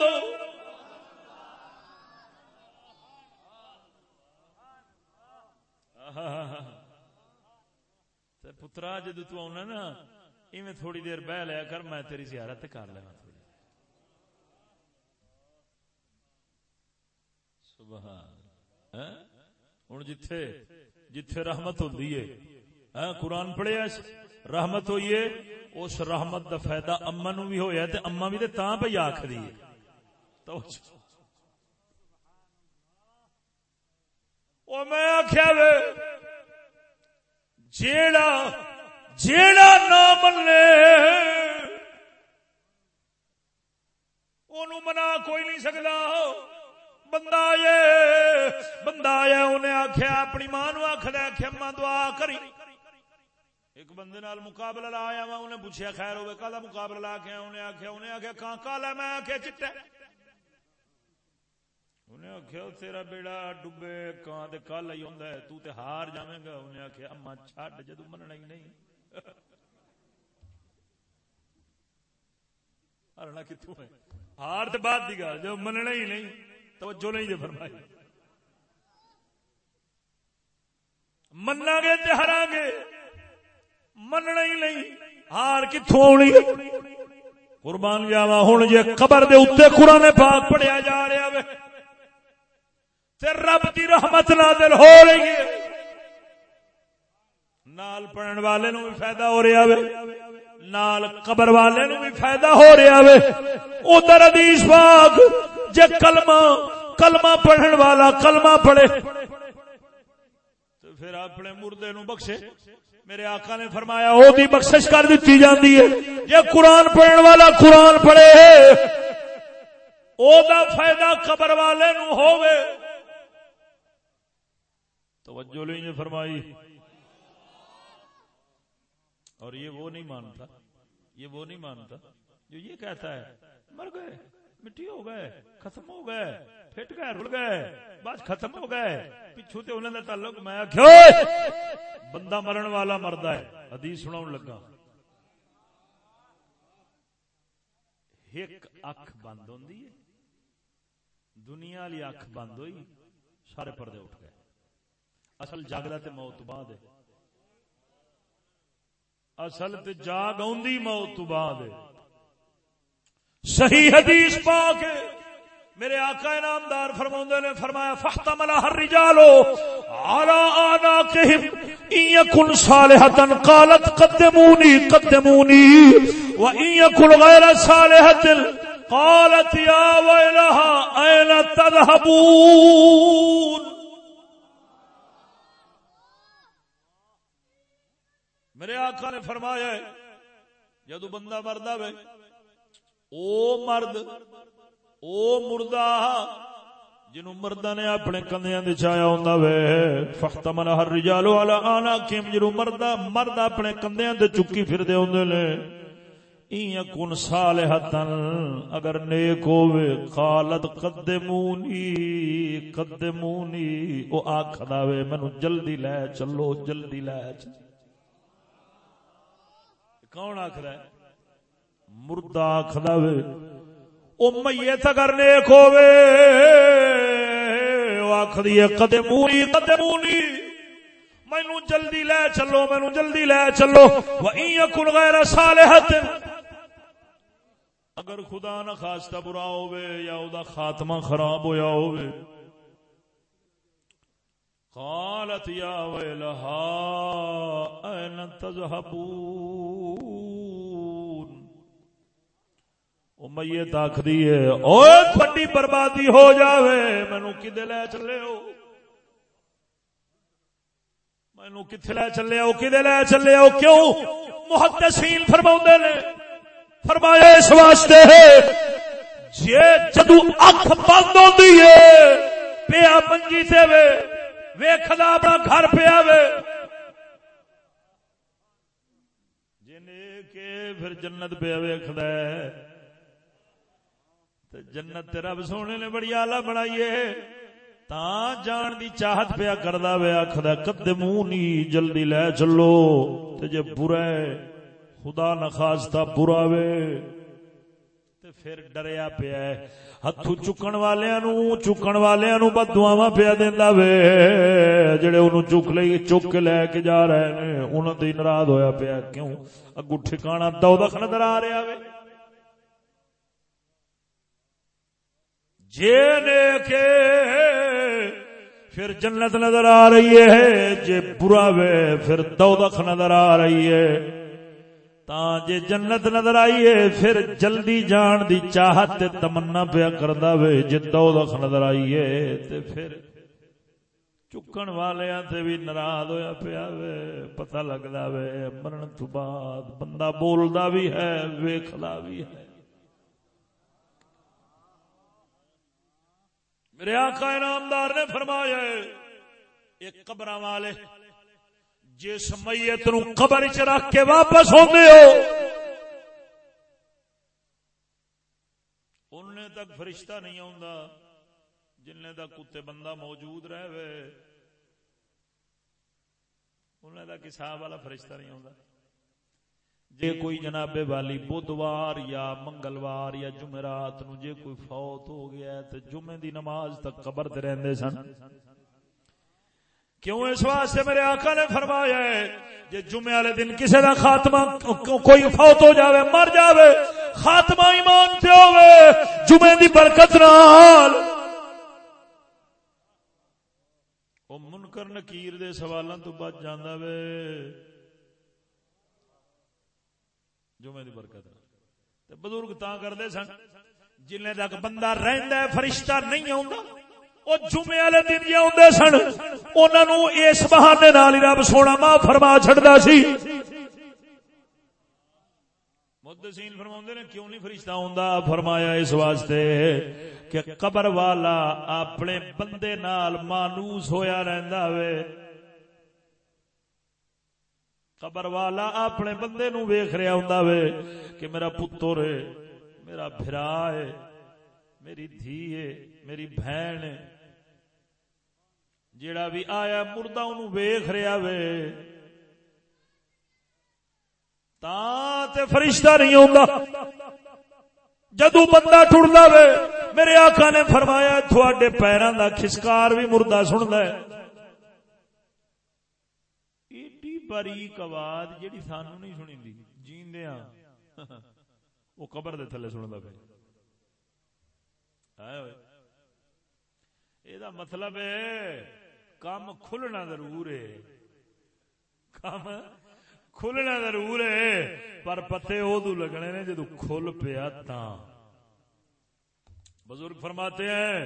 پترا، جدو تو آنا نا، ایویں تھوڑی دیر بہ لیا کر، میں تیری زیارت کر لینا تھوڑی۔ سبحان ہوں جتھے جتھے رحمت ہوتی ہے۔ ہاں، قرآن پڑھیا رحمت ہوئی ہے، اس رحمت دا فائدہ اما نو بھی ہویا تے اما بھی تے تاں پہ آخری ہے۔ تو او میں آخیا وے، جیڑا جیڑا نہ منے اونوں منا کوئی نہیں سکتا بندہ آئے، بندہ آیا انہیں آخیا اپنی ماں نو آخر آخیا ماں دعا کری۔ ایک بندے نال مقابلہ لایا وا، انہیں پوچھا خیر ہوئے کالا مقابلہ لا کے انہیں آخیا انہیں آخیا کہاں کالا میں آخیا چٹا انہیں آخیا تیرا بیڑا ڈبے کان تے کالا ہی ہوندا ہے، تو تے ہار جاویں گا۔ انہیں آخیا اما چھڈ جدو مننا ہی نہیں۔ ہرنا کتوں ہے؟ ہار تے بعد دی گل جو مننا ہی نہیں۔ توجہ نہیں جی فرمائی۔ منا گے تے ہرا گے مننا ہی نہیں، ہار کتوں آنی قربان جاوا ہوں جی قبر دے اتنے قرآن پاک پڑھیا جا رہا وے۔ تے رب دی رحمت نازل ہو رہی ہے۔ نال پڑھن والے نو بھی فائدہ ہو رہا ہے نال قبر والے نو بھی فائدہ ہو رہا ہے ادھر حدیث پاک، جے کلمہ کلمہ پڑھن والا کلمہ پڑھے۔ تو پھر اپنے مردے نو بخشے۔ میرے آقا نے فرمایا وہ بھی بخشش کر دیتی جاتی ہے۔ جے قرآن پڑھن والا قرآن پڑھے، او دا فائدہ قبر والے نو ہوئے توجہ لیں نے فرمائی۔ اور یہ وہ نہیں مانتا۔ یہ وہ نہیں مانتا، جو یہ کہتا ہے، مر گئے، مٹی ہو گئے، ختم ہو گئے، پھٹ گئے رل گئے، بس ختم ہو گئے۔ پچھو تے انہوں نے تعلق میں آخو بندہ مرن والا مرد ہے۔ حدیث سنا لگا۔ ایک اکھ بند ہوندی ہے۔ دنیا والی اکھ بند ہوئی، سارے پردے اٹھ گئے۔ اصل جاگدا تے موت بعد ہے۔ اصل تے جاگ اوندی موت بعد صحیح حدیث پاک ہے۔ میرے آقا انعامدار فرماؤندے نے فرمایا، فاحتمل الرجال على اناقهم ان يكن صالحا قالت قدموني قدموني وان يكن غير صالحا قالت يا ويلها اين تذهبون؟ میرے آقا نے فرمایا ہے، جدو بندہ مرد وے او مرد، او مردہ جنو مردہ نے اپنے کندیاں دے چایا ہوندا وے فختمن ہر رجال والا انا کیم جنو مردہ، مرد اپنے کندیاں دے چکی پھر دے ہوندے نے این کن صالحتن اگر نیک ہووے قالت قدمونی قدمونی، او آکھدا وے، مینوں جلدی لے چلو، جلدی لے چلو۔ کون آخر ہے؟ مردہ آخر وہ میت اگر نیک ہوے آخری قدمونی قدمونی مینو جلدی لے چلو مینو جلدی لے چلو۔ کل غیر صالحت۔ اگر خدا نہ خاصتا برا ہوے یا او دا خاتمہ خراب ہویا ہوے قالت یا ویلہا این تذہبون او میت آخری ہے اوے بڑی بربادی ہو جاوے مینو کدے لے چلے ہو مینو کتنے لے چلے ہو کدے لے چلے ہو کیوں؟ محدثین فرماؤں نے، فرمایا اس واسطے ہے، جے جدو اکھ بند ہوندی ہے، پیا منجی سے وے ویکھدا اپنا گھر پیا وے جنے کے پھر جنت پیا ویکھدا ہے۔ تے جنت رب سونے نے بڑی آلہ بنائی ہے۔ تا جان دی چاہت پیا کردا وے، آکھدا قدمونی جلدی لے چلو، تے جے برا ہے، خدا نہ خاصتا برا وے۔ پھر ڈریا پیا ہے۔ چکن والیاں نو چکن والیاں نو بددعاواں پیا دیندا وے۔ جڑے اونوں چک لئی، چک کے لے کے جا رہے نے انہاں تے ناراض ہویا پیا کیوں؟ اگو ٹھکانہ دوزخ نظر آ رہا وے جے نے کے پھر جنت نظر آ رہی ہے۔ جے برا وے، پھر دوزخ نظر آ رہی ہے۔ تا جے جنت نظر آئی ہے پھر جلدی جان دی چاہت تے تمنا پیا کردا وے جے دوزخ نظر آئی ہے تے پھر چکن والیاں تے بھی ناراض ہویا پیا وے پتہ لگدا وے مرن تو بعد بندہ بولدا بھی ہے ویکھدا بھی ہے میرے آقا انعامدار نے فرمایا ہے ایک قبر والے جس میت نو قبر چ رکھ کے واپس ہوندے ہو، انہیں تک فرشتہ نہیں آوندا جننے تک کتے بندہ موجود رہے انہیں تک حساب والا فرشتہ نہیں آوندا۔ جے کوئی جناب والی بدھوار یا منگلوار یا جمعرات نو جے کوئی فوت ہو گیا ہے، تو جمعے دی نماز تک قبر تے رہندے سن۔ کیوں اس واسطے میرے آقا نے فرمایا ہے جے جمعے والے دن کسی دا خاتمہ کوئی فوت ہو جاوے، مر جاوے، خاتمہ ایمان تے ہوے جمعے دی برکت نال۔ منکر نکیر دے سوالاں تو بچ جاندا وے۔ جو میں دی برکت تے بزرگ تاں کردے سن جن تک بندہ رہندا ہے، فرشتہ نہیں آوندا۔ او جمعے والے دن جے اوندے سن، انہاں اس بہانے نال ہی رب سونا ما فرما چھڑدا سی۔ محدثین فرماوندے نے، کیوں نہیں فرشتہ ہوندا؟ فرمایا اس واسطے کہ قبر والا اپنے بندے نال مانوس ہویا رہندا وے۔ قبر والا اپنے بندے نو ویکھ رہا ہوندا وے کہ میرا پتر ہے، میرا بھرا ہے، میری دھی ہے، میری بہن ہے۔ جیڑا بھی آیا مردہ انہوں ویکھ رہا وے۔ تا تے فرشتہ نہیں ہوندا۔ جدو بندہ ٹردا وے، میرے آقا نے فرمایا، تھوڑے پیروں دا کھسکار بھی مردہ سندا ہے۔ ایڈی باریک آواز جیڑی سانو نہیں سنی دی جیندیاں *laughs* وہ قبر دے تھلے سندا پیا۔ یہ مطلب ہے کام کھلنا ضرور ہے۔ کام کھلنا ضرور ہے۔ پر پتے ادو لگنے نے جدو کھل پیا تا بزرگ فرماتے ہیں،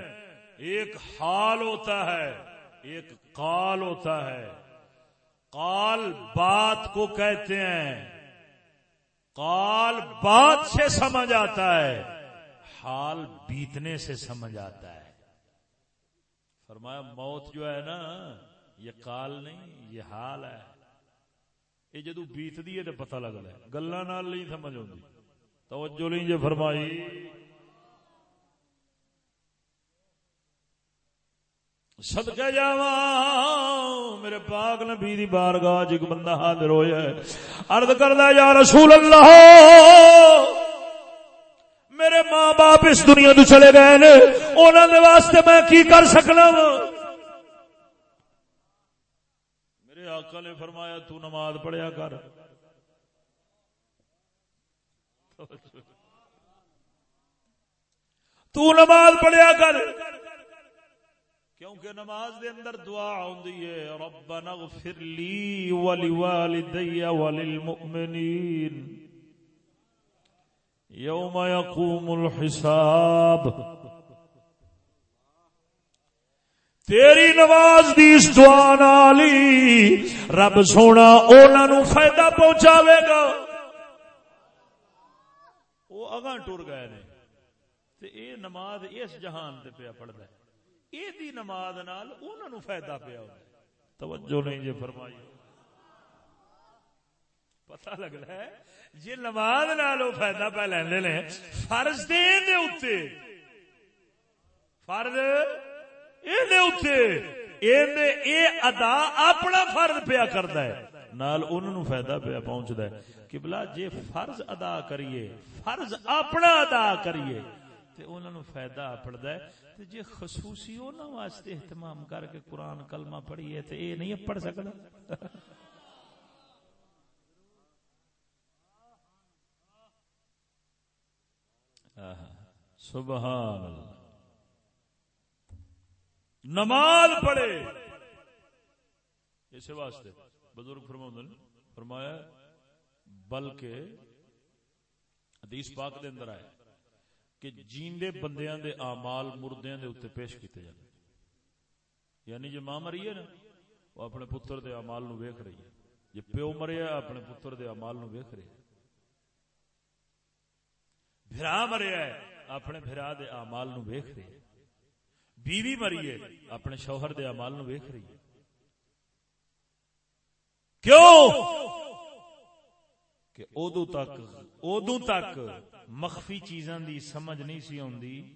ایک حال ہوتا ہے، ایک قال ہوتا ہے۔ قال بات کو کہتے ہیں۔ قال بات سے سمجھ آتا ہے۔ حال بیتنے سے سمجھ آتا ہے۔ فرمایا، موت جو ہے نا، یہ قال نہیں، یہ حال ہے۔ یہ جدو بیتتی ہے تو پتا لگتا ہے۔ گلا نہیں سمجھ آتی توجہ نہیں جی فرمائی۔ سدکے جا میرے پاک نبی دی بارگاہ ایک بندہ حاضر ہویا ہے۔ عرض کردا یا رسول اللہ! ماں باپ اس دنیا تو چلے گئے نے انہوں نے واسطے میں کی کر سکنا وا؟ میرے آقا نے فرمایا، تو نماز پڑھیا کر۔ تو نماز پڑھیا کر۔ کیونکہ نماز دے اندر دعا ہوندی ہے، ربنا اغفر لی ولوالدی وللمؤمنین یوم یقوم الحساب. تیری نواز دی اس دعا نالی رب سونا اونا نو فائدہ پہنچاوے گا۔ وہ اگاں ٹر گئے نے۔ تے اے نماز اس جہان تے پیا پڑھدا ہے۔ اے دی نماز نال اونا نو فائدہ پیا ہوندا توجہ نہیں جی جے فرمائی پتہ لگ ہے جے نماز نال فائدہ پہ لیندے نے فرض دے دے اوتے فرض ادا اپنا فرض پیا کرتا ہے نال انہوں فائدہ پیا پہنچتا ہے کہ بلا جے فرض ادا کریے فرض اپنا ادا کریے تے انہوں فائدہ پڑتا ہے تے جے خصوصی انہوں واسطے اہتمام کر کے قرآن کلمہ پڑھیے تے اے نہیں پڑھ سکتا سبحان اللہ۔ نماز پڑھے۔ اس واسطے بزرگ فرما فرمایا، بلکہ حدیث پاک دے اندر آئے کہ جیندے بندیاں دے اعمال مردیاں دے اوتے پیش کیتے جاندے۔ یعنی جو ماں مری ہے نا، وہ اپنے پتر دے اعمال نو ویکھ رہی ہے۔ جے پیو مریا اپنے پتر دے اعمال نو ویکھ رہی ہے۔ بھرا مریا ہے، اپنے بھرا دے اعمال نو ویکھ رہی ہے۔ بیوی مری ہے، اپنے شوہر دے امال نو ویکھ رہی ہے۔ کیوں؟ کہ ادو تک ادو تک مخفی چیزاں دی سمجھ نہیں سی آندی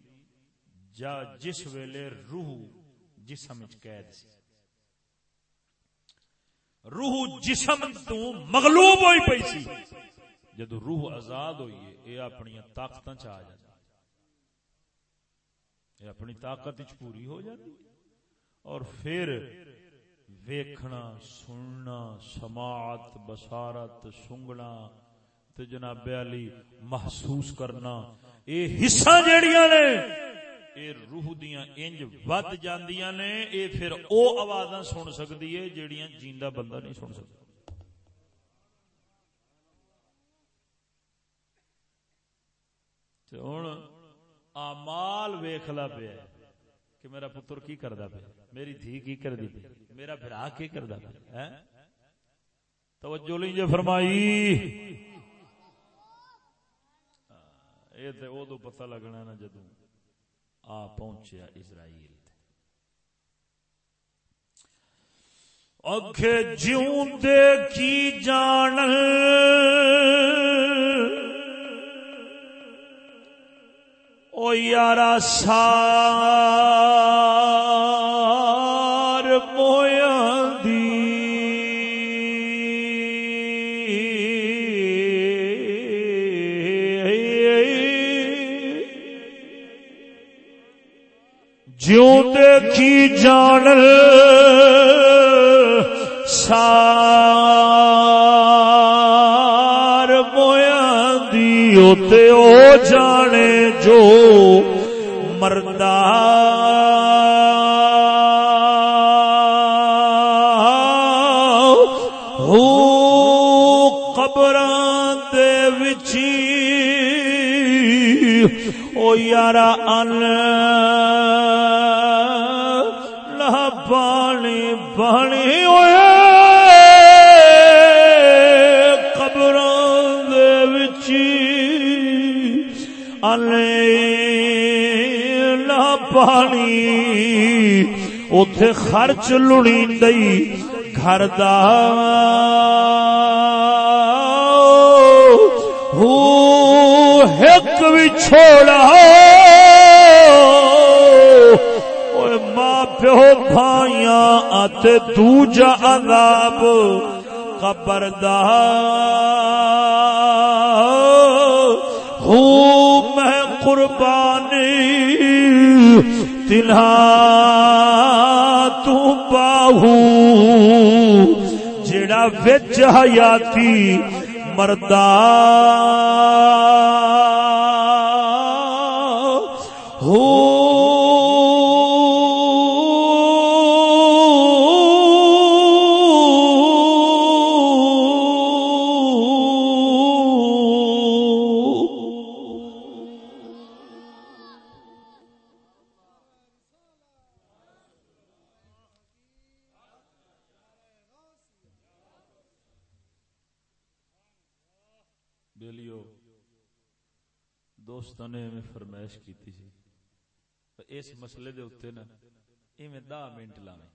جا جس ویلے روح جسم قید سی۔ روح جسم تو مغلوب ہوئی پئی سی۔ جدو روح آزاد ہوئی ہے یہ اپنی طاقت چ آ جاتی یہ اپنی طاقت پوری ہو جاتی اور پھر ویکھنا، سننا، سماعت بسارت سنگنا تے جناب علی محسوس کرنا، اے حصہ جیڑیاں نے، اے روح دیاں انج ود جاندیاں نے، اے پھر او آوازاں سن سکدی ہے جیڑیاں جیندہ بندہ نہیں سن سکدا سکتا ہوں آمال ویخلا پیا کہ میرا پتر کی کردا پیا میری دھی کی کردی پی میرا برا کی کردا پیا توجہ لیں جے فرمائی۔ ہاں، یہ تو ادو پتہ لگنا نا جدو آ پہنچیا اسرائیل اکھے جیوں دے کی جان او یارا سار مویا دی۔ جیوں دیکھی جان سار دی تے او جانے جو مردہ قبران دے وچی۔ او یارا ان لہ پانی پانی پانی۔ اتے خرچ لڑی دئی گھر دا۔ ہک بھی چھوڑا۔ ماں پیو بھائیاں آتے دوجا عذاب قبر دا ہو میں قربانی تنہا تو باہو جڑا وچ حیاتی مردان بیلیو دوستوں نے ہمیں فرمائش کی تھی اس مسئلے دے اتنے نا ایویں دہ منٹ لاویں۔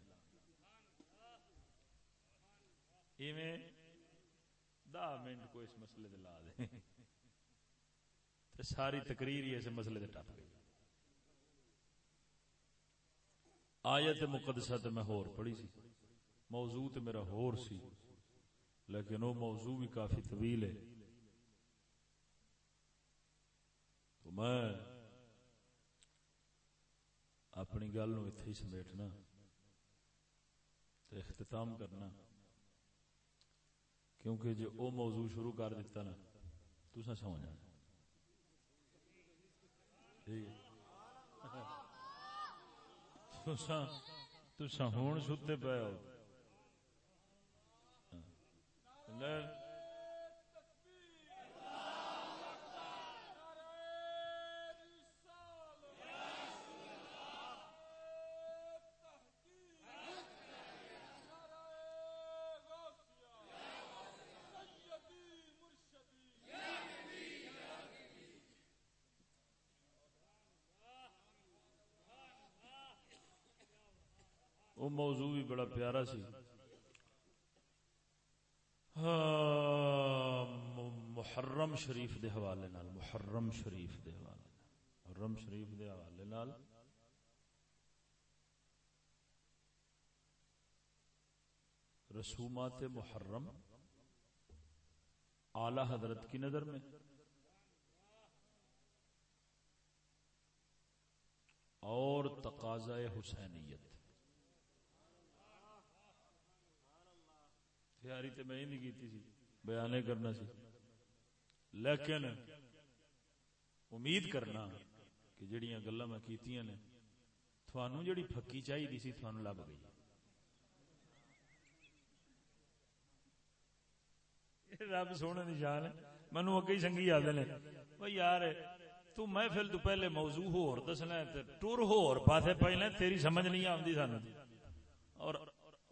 ایویں دہ منٹ کو اس مسئلے دے لا دے تے ساری تقریر ہی اس مسئلے دے ٹپ گئی۔ آیت مقدسہ تے میں ہور پڑھی سی۔ موضوع تے میرا ہور سی، لیکن وہ موضوع بھی کافی طویل ہے۔ تو میں اپنی گل نو اتنے ہی سمیٹنا تو اختتام کرنا کیونکہ جو او موضوع شروع کر دیتا نا تو سمجھ جانا تسا ہوں ستے پے ہو وہ موضوع بھی بڑا پیارا سی۔ ہاں، محرم شریف دے حوالے نال، محرم شریف دے حوالے محرم شریف دے حوالے نال۔ رسومات محرم، اعلی حضرت کی نظر میں۔ اور تقاضا حسینیت۔ تیاری تو میں نہیں کی سی، بیانے کرنا سی۔ لیکن امید کرنا کہ جڑیاں گلا میں کیتیاں نے تھانوں جڑی پھکی چاہیے سی تھانوں لب گئی۔ رب سونے نشان ہے۔ مینو اگے سنگھی یاد نے۔ بھائی یار، تو محفل تو پہلے موضوع ہور دسنا ہے ٹور ہور پاسے پہلے، تیری سمجھ نہیں آندی سانو اور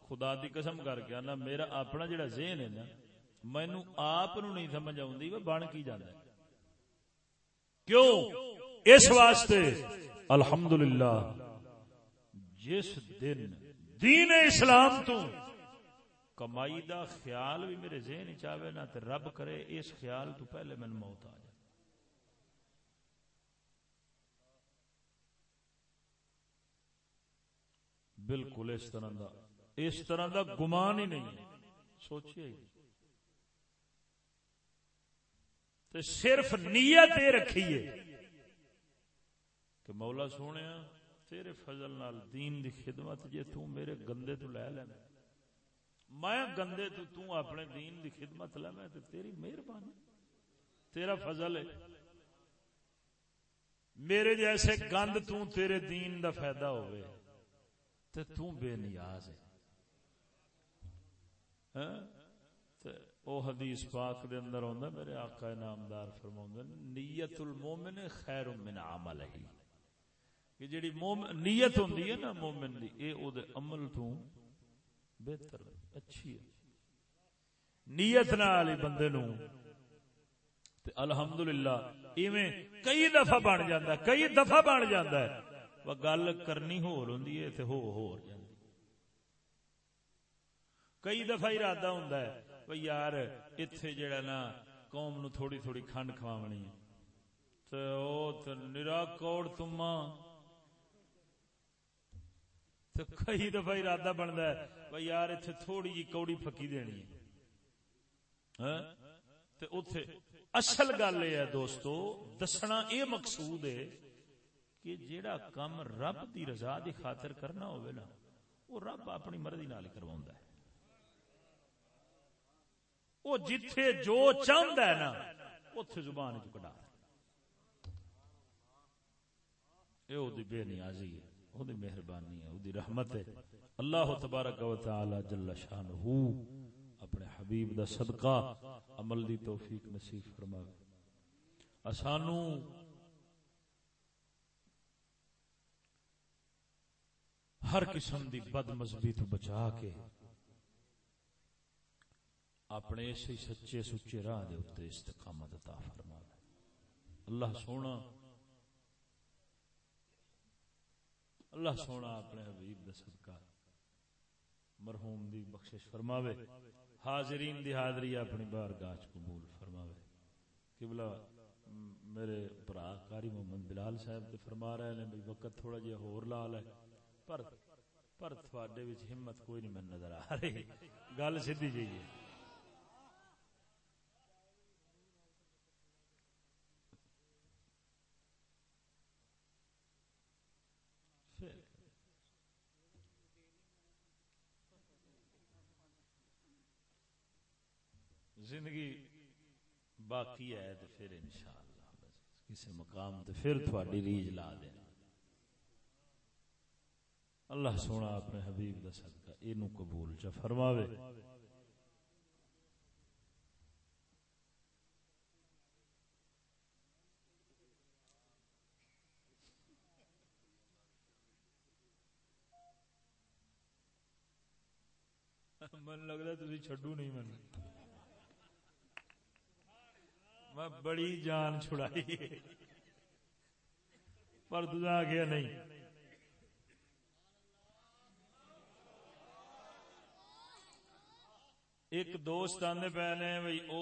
خدا دی قسم کر کے نا میرا اپنا جڑا ذہن ہے نا مینو آپ نہیں سمجھ آندی وہ بن کی جانا کیوں؟ اس واسطے، الحمدللہ، جس دن دین اسلام تو کمائی دا خیال بھی میرے ذہن چاہے نا، تے رب کرے اس خیال تو پہلے من موت آ جائے۔ بالکل اس طرح دا۔ اس طرح دا گمان ہی نہیں۔ سوچیے۔ تے صرف نیت یہ رکھیے کہ مولا سونے، تیرے فضل نال دین دی خدمت جے تو میرے گندے تو لے لینا میں گندے تو تو اپنے دین دی خدمت لے، میں تیری مہربانی۔ تیرا فضل ہے۔ میرے جیسے گند تو تیرے دین دا فائدہ ہوئے۔ تو تو بے نیاز ہے۔ او حدیث پاک دے اندر ہوندا میرے آقا نامدار فرماوندا نیت المومن خیر من عملہ۔ کہ جڑی مومن نیت ہوندی ہے نا مومن دی، اے او دے عمل تو بہتر اچھی ہے۔ نیت نال بندے نو۔ تے الحمدللہ، ایویں کئی دفعہ بن جاندا ہے، کئی دفعہ بن جاندا ہے۔ وہ گل کرنی ہور ہوندی ہے، تے ہو ہور جاندی کئی دفعہ ارادہ ہوندا ہے یار ایتھے جڑا نا، قوم نو تھوڑی تھوڑی کھنڈ کھواونی ہے۔ تے او تے نرا کوڑ تما تے کئی دفعہ ارادہ بندا ہے بھائی یار اتنے تھوڑی جی کوڑی پکی دینی ہاں؟ اصل گل یہ ہے دوستو، دسنا یہ مقصود ہے کہ جیڑا کام رب دی رضا دی خاطر کرنا ہوئے نا، وہ رب اپنی مرضی نال کروا ہے۔ وہ جتھے جو چاہتا ہے نا اتے زبان چڑا یہ بے نیازی ہے وہ مہربانی ہے وہ رحمت ہے۔ اللہ تبارک و تعالی جل شانہ اپنے حبیب دا صدقہ عمل دی توفیق نصیب فرما اسانو ہر قسم دی بد مذہبی تو بچا کے اپنے اسی سچے سچے راہ دے اتنے استقامت عطا فرما اللہ سونا اللہ سونا اپنے حبیب دا صدقہ، مرحوم دی بخشش فرماوے، حاضرین دی حاضری اپنی بار گاچ قبول فرماوے۔ قبلہ میرے برا کاری محمد بلال صاحب تے فرما رہے ہیں بھی وقت تھوڑا جہا ہور لال ہے پر پر تھوڑے وچ ہمت کوئی نہیں میں نظر آ رہی۔ گل سیدھی جی ہے۔ زندگی باقی ہے تو پھر انشاءاللہ کسی مقام تو پھر تھوڑی ریج لا دے اللہ سونا اپنے حبیب دا صدقہ اینو قبول چا فرماوے۔ من لگتا تھی چڈو نہیں من میں بڑی جان چھڑائی پر دجا گیا نہیں۔ ایک دوست آدھے پے نے بھائی او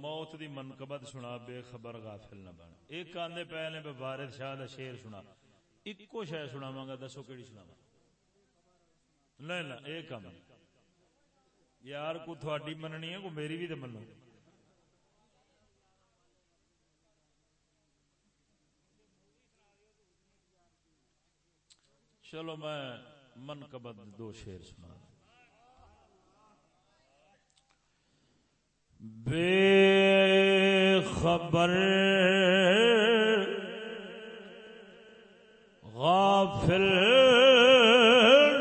موت دی منقبت سنا، بے خبر غافل نہ بن۔ ایک آدھے پے نے بھائی وارد شاہ دا شیر سنا۔ ایکو شاید سنا گا، دسو کہڑی سنا نہیں نہ، ایک کام یار، کو تھوڑی مننی ہے، کو میری بھی تو منو۔ چلو میں من کبد دو شیر سنا۔ بے خبر غافل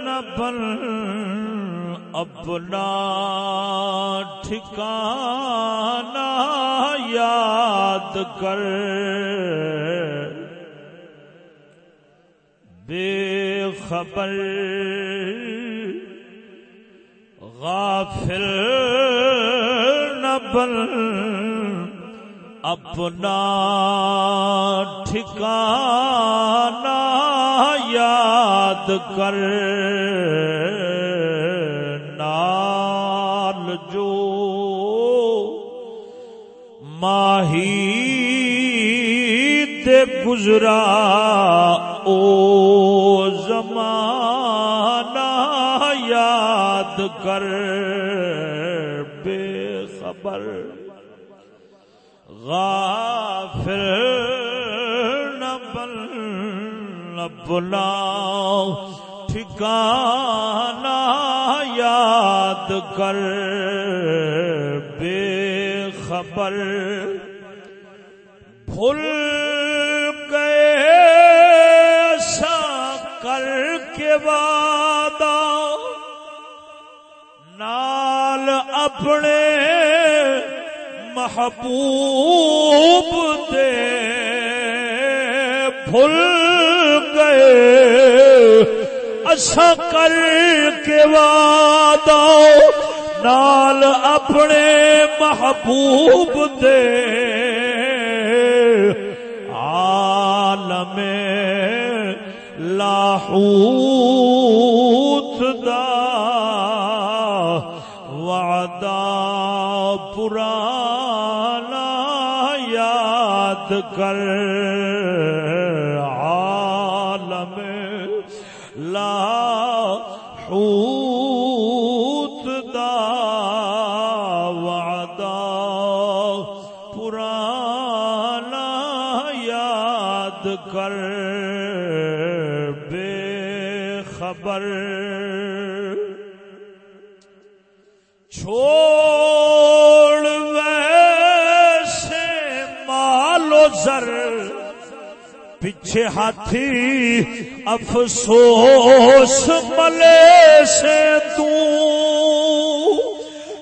نہ بن اپنا ٹھکانہ یاد کر۔ بے خبر غافل نہ بن اپنا ٹھکانہ یاد کر نال جو ماہی تے گزرا او یاد کر بے خبر۔ غافل نہ بن اپنا ٹھکانہ یاد کر بے خبر۔ بھول وعدہ اپنے محبوب دے بھول گئے۔ اصا کر کے وعدہ نال اپنے محبوب دے۔ عالم لاحوت یاد کر پیچھے ہاتھی افسوس ملے سے تو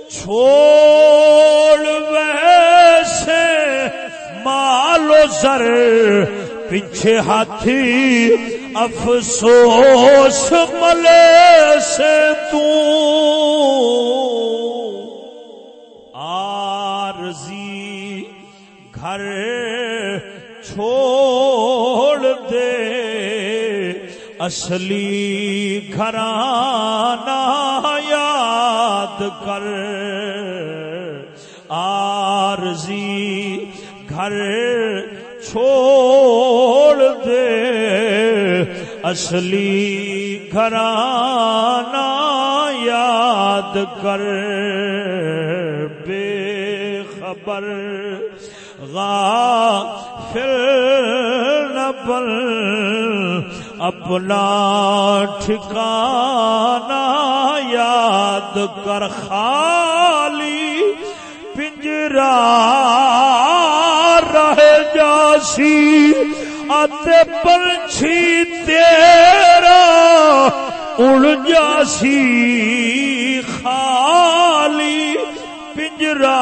چھوڑ ویسے مالو زر۔ پیچھے ہاتھی افسوس ملے سے تو آرزی گھر چھوڑ اصلی گھرانا یاد کر۔ آرزی گھر چھوڑ دے۔ اصلی گھرانا یاد کر۔ بے خبر غافل نہ بن۔ اپنا ٹھکانا یاد کر خالی، پنجرا رہ جاسی آتے پنچھی تیرا اڑ جاسی۔ خالی پنجرا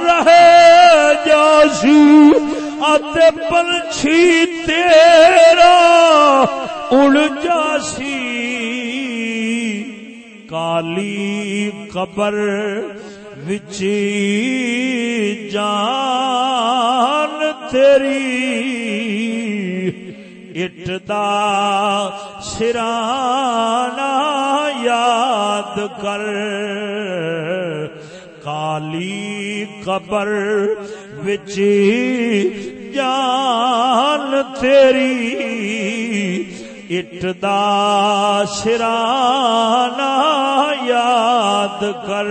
رہ جاسی آتے پنچھی تیرا اڑ جاسی کالی قبر وچی جان تیری۔ اٹدا سرانا یاد کر۔ کالی قبر وچی جان تیری۔ اٹدا سرانا یاد کر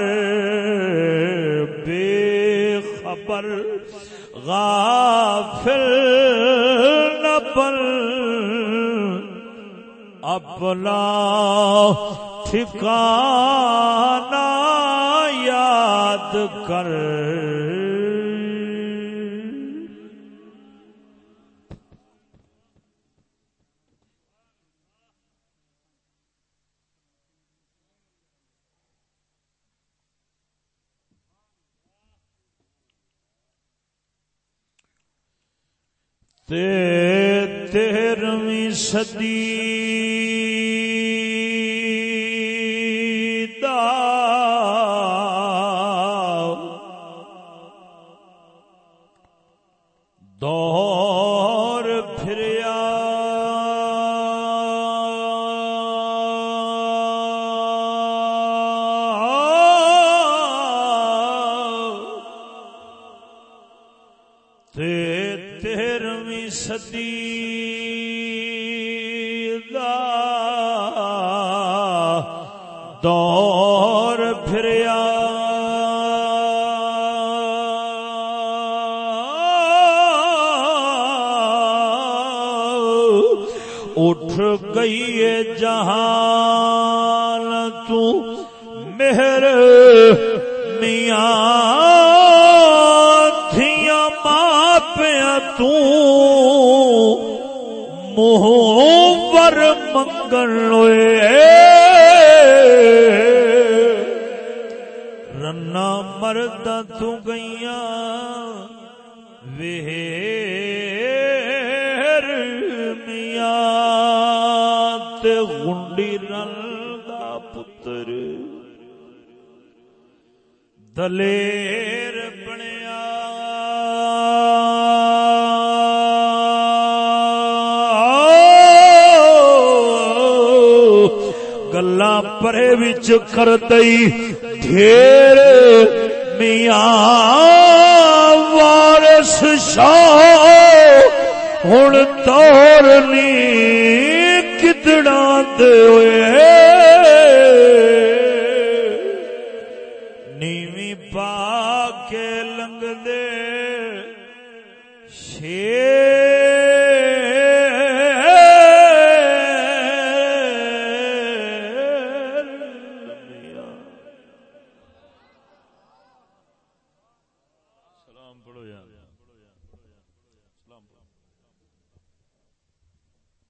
بے خبر غافل نہ بن۔ اپنا ٹھکانہ یاد کر۔ تیرہویں صدی دا دور گئی جہان تو مہر میاں تھیاں ماں پیاں پر منگن رنا مرد تو گئیاں وے دلیر بنیا گلا پرے بچ کر دئی ڈھیر میاں وارس شاہ ہوں تور نی کتنا دے ہوئے